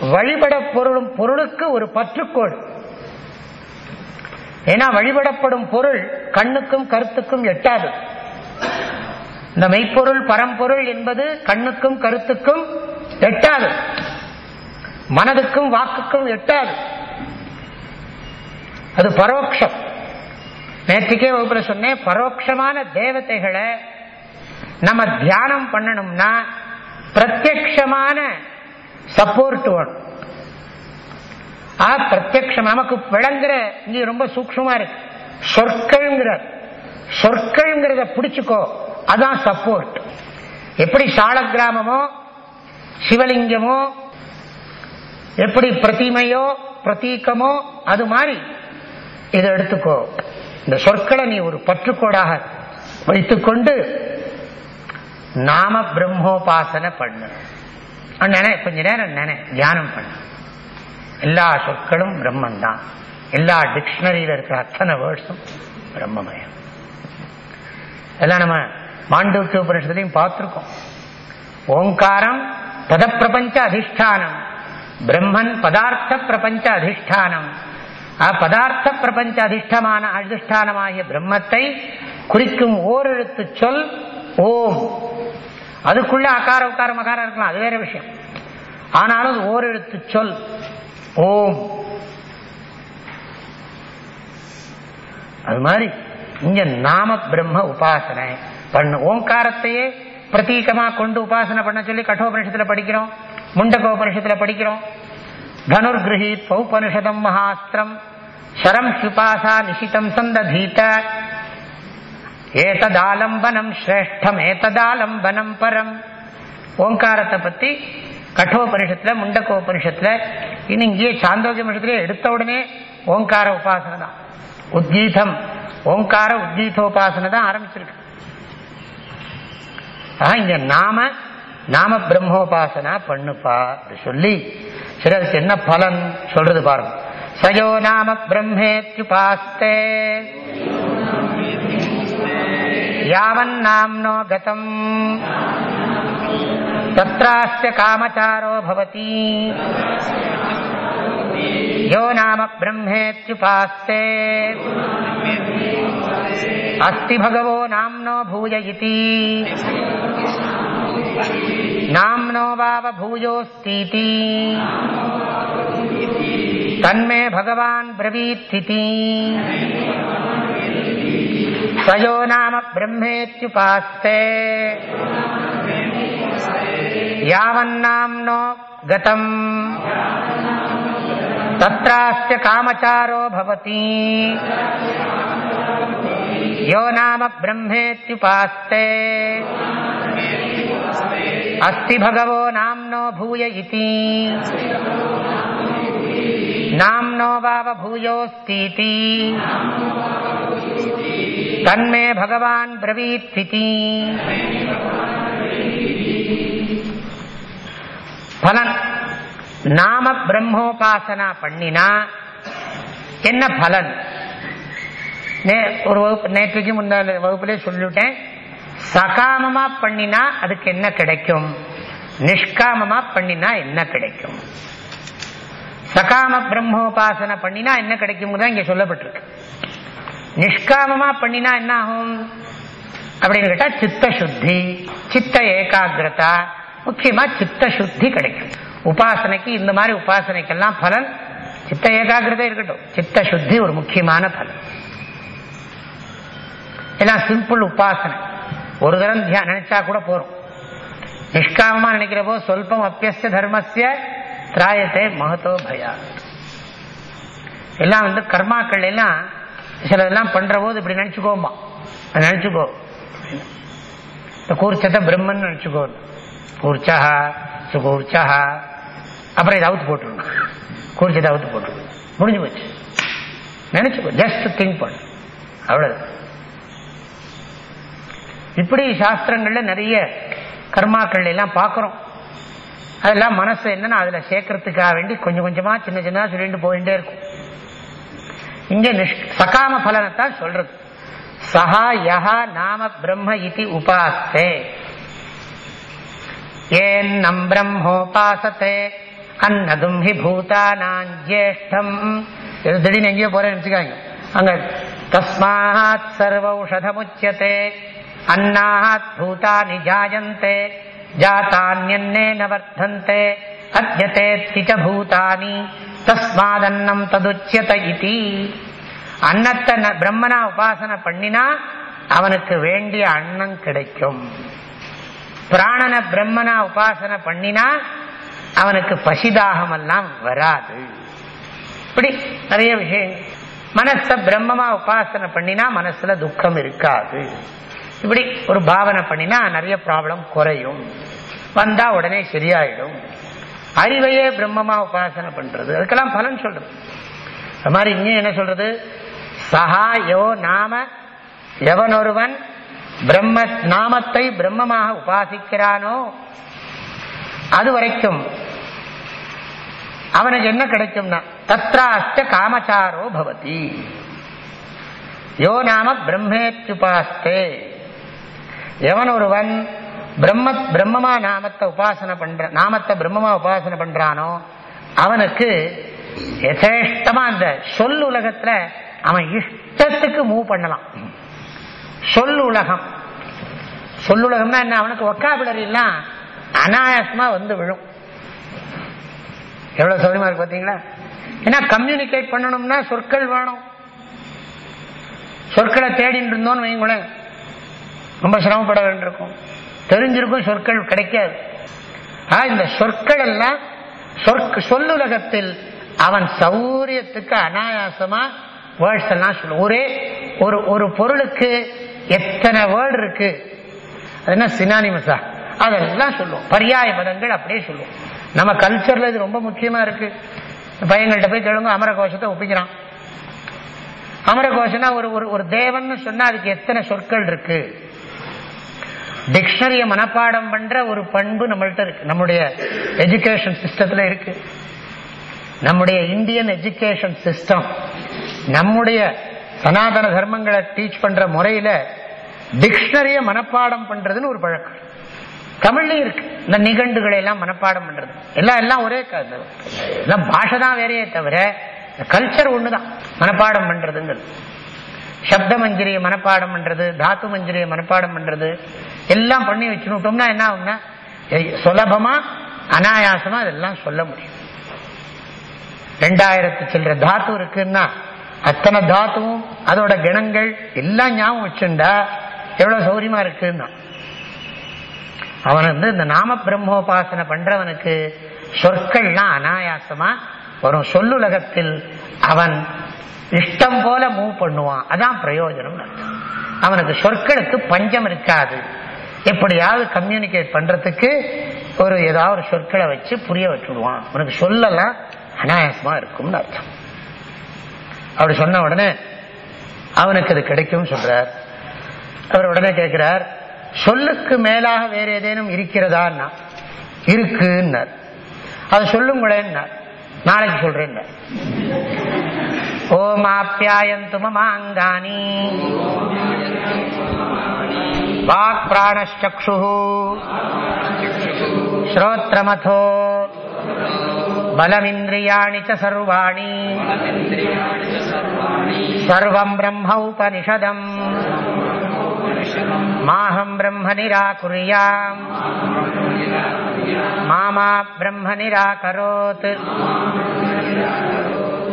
வழிபட பொருளும் பொருளுக்கு ஒரு பற்றுக்கோள். ஏன்னா வழிபடப்படும் பொருள் கண்ணுக்கும் கருத்துக்கும் எட்டாது. இந்த மெய்ப்பொருள் பரம்பொருள் என்பது கண்ணுக்கும் கருத்துக்கும் எட்டாது. மனதுக்கும் வாக்குக்கும் எட்டாது. அது பரோட்சம் நேற்றுக்கே வகுப்புல சொன்னேன் பரோட்சமான தேவதைகளை நம்ம தியானம் பண்ணணும்னா பிரத்யமான சப்போர்ட் வேணும் பிரத்யக்ஷம் நமக்கு விளங்குற இங்க ரொம்ப சூக்ஷமா இருக்கு. சொற்கள்ங்கிற சொற்கள்ங்கிறத பிடிச்சுக்கோ அதான் சப்போர்ட் எப்படி சால கிராமமோ சிவலிங்கமோ எப்படி பிரதிமையோ பிரதீக்கமோ அது மாதிரி இதை எடுத்துக்கோ. இந்த சொற்களை நீ ஒரு பற்றுக்கோடாக வைத்துக்கொண்டு நாம பிரம்மோபாசனை பண்ணு நினை கொஞ்ச நேரம் நினை தியானம் பண்ண. எல்லா சொற்களும் பிரம்மன் தான் எல்லா டிக்ஷனரியில இருக்கிற அத்தனை வேர்ட்ஸும் பிரம்மமயம். எல்லாம் நம்ம மாண்டூக்கிய உபனிஷத்துலையும் பார்த்துருக்கோம். ஓங்காரம் பதப்பிரபஞ்ச அதிஷ்டானம். பிரம்மன் பதார்த்த பிரபஞ்ச அதிஷ்டானம். பதார்த்த பிரபஞ்ச அதிஷ்டமான அதிஷ்டானமாகிய பிரம்மத்தை குறிக்கும் ஓரெழுத்து சொல் ஓம். அதுக்குள்ள அகார உக்கார மகாரம் இருக்கலாம் அது வேற விஷயம். ஆனாலும் அது ஓரெழுத்து சொல். ஓம். அது மாதிரி இங்க நாம பிரம்ம உபாசனை பண்ண. ஓங்காரத்தையே பிரதீகமா கொண்டு உபாசனை பண்ண சொல்லி கட்டோபனிஷத்துல படிக்கிறோம் முண்டகோபனிஷத்துல படிக்கிறோம். தனுர்கிரகீத் பௌபனிஷதம் மகாஸ்திரம். சரம் சுபாசா நிஷிதம் சந்ததீத. ஏததாலம்பனம் சிரேஷ்டம் ஏததாலம்பனம் பரம். ஓங்காரத்தை பத்தி கட்டோபனிஷத்துல முண்டக்கோபனிஷத்துல இன்னும் இங்கேயே சாந்தோக்கியபனிஷத்துல எடுத்த உடனே ஓங்கார உபாசனை தான். உத்கீதம் ஓங்கார உத்கீதோபாசனை தான் ஆரம்பிச்சிருக்கு. இங்க நாம நாம பிரம்மோபாசனா பண்ணுப்பா சொல்லி சரி அதுக்கு என்ன பலன் சொல்றது பாருங்க. சயோ நாம பிரம்மேத்யுபாஸ்தே. யாவன் நாம்னோ கதம் தத்ராஸ்ய காமச்சாரோ பவதி யோ நாம பிரம்மேத்யுபாஸ்தே அஸ்தி பகவோ நாம்னோ பூய இதி நாம்னோ வாவ பூயோஸ்தீதி தன்மே பகவான் பிரவீத்திதி சயோ நாம பிரம்மேத்யுபாஸ்தே யாவன்னாம்னோ கதம் தத்ராஸ்ய காமச்சாரோ பவதி யோ நாம பிரம்மேத்யுபாஸ்தே அஸ்தி பகவோ நாம்னோ பூய இதி நாம்னோ வாவ பூயோஸ்தீதி தன்மே பகவான் பிரவீத்விதி பலன். நாம பிரம்மோபாசனா பண்ணினா என்ன பலன்? ஒரு வகுப்பு நேற்றுக்கு முன்னாள் வகுப்புல சொல்லிவிட்டேன் சகாமமா பண்ணினா அதுக்கு என்ன கிடைக்கும்? நிஷ்காமமா பண்ணினா என்ன கிடைக்கும்? சகாம பிரம்மோபாசனை பண்ணினா என்ன கிடைக்கும் தான் இங்க சொல்லப்பட்டிருக்கு. நிஷ்காமமா பண்ணினா என்ன ஆகும் அப்படின்னு கேட்டா சித்த சுத்தி சித்த ஏகாகிரதா முக்கியமா சித்த சுத்தி கிடைக்கும். உபாசனைக்கு இந்த மாதிரி உபாசனைக்கெல்லாம் பலன் சித்த ஏகாகிரதை இருக்கட்டும். சித்த சுத்தி ஒரு முக்கியமான பலன். எல்லாம் சிம்பிள் உபாசனை. ஒரு தரம் தியா- நினைச்சா கூட போறோம். நிஷ்காமமா நினைக்கிற போது சொல்பம் அப்பியஸ்ய தர்மசிய திராயத்தை மகத்தோ பயா. எல்லாம் வந்து கர்மாக்கள் எல்லாம் சிலதெல்லாம் பண்ற போது இப்படி நினைச்சுக்கோமா நினைச்சுக்கோ. இந்த கூர்ச்சத்தை பிரம்மன் நினைச்சுக்கோ. கூர்ச்சா சுகூர்ச்சா அப்புறம் இதை அவுத்து போட்டுருணும் கூர்ச்சத்தை அவுத்து போட்டுருணும் முடிஞ்சு போச்சு. நினைச்சுக்கோ. ஜஸ்ட் திங்க் பண்ணு அவ்வளவு இப்படி சாஸ்திரங்கள்ல நிறைய கர்மாக்கள் எல்லாம் பார்க்கிறோம். அதெல்லாம் மனசு என்னன்னா அதுல சேர்க்கறதுக்காக வேண்டி கொஞ்சம் கொஞ்சமா சின்ன சின்னதா சொல்லிட்டு போயிட்டே இருக்கும். இங்க நிஷ்- சகாம பலனைத்தான் சொல்றது சஹா யஹா நாம பிரம்ம இதி உபாஸ்தே ஏன்னம் பிரம்மோபாசத்தே அன்னதும் ஹி பூதானான் ஜேஷ்டம் இது திடீர்னு எங்கேயோ போறேன்னு நினைச்சுக்காங்க அங்க தஸ்மாத் சர்வௌஷதமுச்சியதே அன்னாத் பூதானி ஜாயந்தே ஜாத்தான்யன்னேன வர்த்தந்தே அத்தியதேத்தி ச பூதானி தஸ்மாதன்னம் ததுச்சியத இதி அன்னத்தை பிரம்மனா உபாசனை பண்ணினா அவனுக்கு வேண்டிய அன்னம் கிடைக்கும். பிராணனை பிரம்மனா உபாசனை பண்ணினா அவனுக்கு பசிதாகம் எல்லாம் வராது. இப்படி நிறைய விஷயம். மனச பிரம்மமா உபாசனை பண்ணினா மனசுல துக்கம் இருக்காது. இப்படி ஒரு பாவனை பண்ணினா நிறைய ப்ராப்ளம் குறையும். வந்தா உடனே சரியாயிடும். அறிவையே பிரம்மமா உபாசனை பண்றது. அதுக்கெல்லாம் பலன் சொல்றது. அது மாதிரி இங்கே என்ன சொல்றது? சஹா யோ நாம எவனொருவன் பிரம்ம நாமத்தை பிரம்மமாக உபாசிக்கிறானோ அது வரைக்கும் அவனுக்கு என்ன கிடைக்கும்னா தத்ராஸ்த காமச்சாரோ பவதி. யோ நாம பிரம்மேத்யுபாஸ்தே. எவன் ஒருவன் பிரம்ம பிரம்மமா நாமத்தை உபாசனை பண்ற நாமத்தை பிரம்மமா உபாசனை பண்றானோ அவனுக்கு யசேஷ்டமா அந்த சொல் உலகத்துல அவன் இஷ்டத்துக்கு மூவ் பண்ணலாம். சொல் உலகம். சொல்லுலகம்னா என்ன? அவனுக்கு ஒக்காபிலரி எல்லாம் அனாயாசமா வந்து விழும். எவ்வளவு சௌரியமா இருக்கு பாத்தீங்களா? ஏன்னா கம்யூனிகேட் பண்ணணும்னா சொற்கள் வேணும். சொற்களை தேடிட்டு இருந்தோம்னு வைங்களேன் ரொம்ப சிரமப்பட வேண்டியிருக்கும். தெரிஞ்சிருக்கும் சொற்கள் கிடைக்காது. இந்த சொற்கள் எல்லாம் சொற்க சொல்லுலகத்தில் அவன் சௌரியத்துக்கு அனாயாசமா வேர்ட்ஸ் எல்லாம் ஒரே ஒரு ஒரு பொருளுக்கு எத்தனை வேர்டு இருக்கு? அது என்ன? சினானிமஸா அதெல்லாம் சொல்லுவோம். பரியாய பதங்கள் அப்படியே சொல்லுவோம். நம்ம கல்ச்சர்ல இது ரொம்ப முக்கியமா இருக்கு. பையன்கள்ட்ட போய் கேளுங்க அமர கோஷத்தை ஒப்பிக்கிறான். அமர கோஷம்னா ஒரு ஒரு ஒரு தேவன் சொன்னா அதுக்கு எத்தனை சொற்கள் இருக்கு? டிக்ஷனரிய மனப்பாடம் பண்ற ஒரு பண்பு நம்மள்கிட்ட இருக்கு. நம்முடைய எஜுகேஷன் சிஸ்டத்துல இருக்கு. நம்முடைய இந்தியன் எஜுகேஷன் சிஸ்டம் நம்முடைய சனாதன தர்மங்களை டீச் பண்ற முறையில டிக்ஷனரிய மனப்பாடம் பண்றதுன்னு ஒரு பழக்கம். தமிழ்லயும் இருக்கு. இந்த நிகண்டுகளை எல்லாம் மனப்பாடம் பண்றது. எல்லாம் எல்லாம் ஒரே எல்லாம் பாஷை தான் வேறையே தவிர கல்ச்சர் ஒண்ணுதான். மனப்பாடம் பண்றதுங்கிறது. சப்த மஞ்சரியை மனப்பாடம் பண்றது தாத்து மஞ்சரியை மனப்பாடம் பண்றது எல்லாம் பண்ணி வச்சுட்டோம்னா என்ன ஆகும்னா சுலபமா அனாயாசமா அதெல்லாம் சொல்ல முடியும். ரெண்டாயிரத்து சில்லற தாத்து இருக்குன்னா அத்தனை தாத்துவும் அதோட கணங்கள் எல்லாம் ஞாபகம் வச்சுண்டா எவ்வளவு சௌரியமா இருக்குன்னா. அவன் வந்து இந்த நாம பிரம்மோபாசனை பண்றவனுக்கு சொற்கள்லாம் அனாயாசமா வரும். சொல்லுலகத்தில் அவன் இஷ்டம் போல மூவ் பண்ணுவான். அதான் பிரயோஜனம் அவனுக்கு சொற்களுக்கு பஞ்சம் இருக்காது. எப்படியாவது கம்யூனிகேட் பண்றதுக்கு ஒரு ஏதாவது ஒரு சொற்களை வச்சு புரிய வச்சுடுவான். உனக்கு சொல்லலாம் அனாயாசமா இருக்கும்னு அர்த்தம். அப்படி சொன்ன உடனே அவனுக்கு அது கிடைக்கும் சொல்றார். அவர் உடனே கேட்கிறார் சொல்லுக்கு மேலாக வேற ஏதேனும் இருக்கிறதான்னா? இருக்குன்னார். அது சொல்லுங்களேன்னார். நாளைக்கு சொல்றேன்னார். ஓம் ஆப்யாயந்து மமாங்கானி வாக் பிராணச்சு ஸ்ரோத்ரமதோ பலமிந்திரியாணி ச சர்வாணி சர்வம் பிரம்ம உபனிஷதம் மாஹம் பிரம்ம நிராகுரியாம் மாமா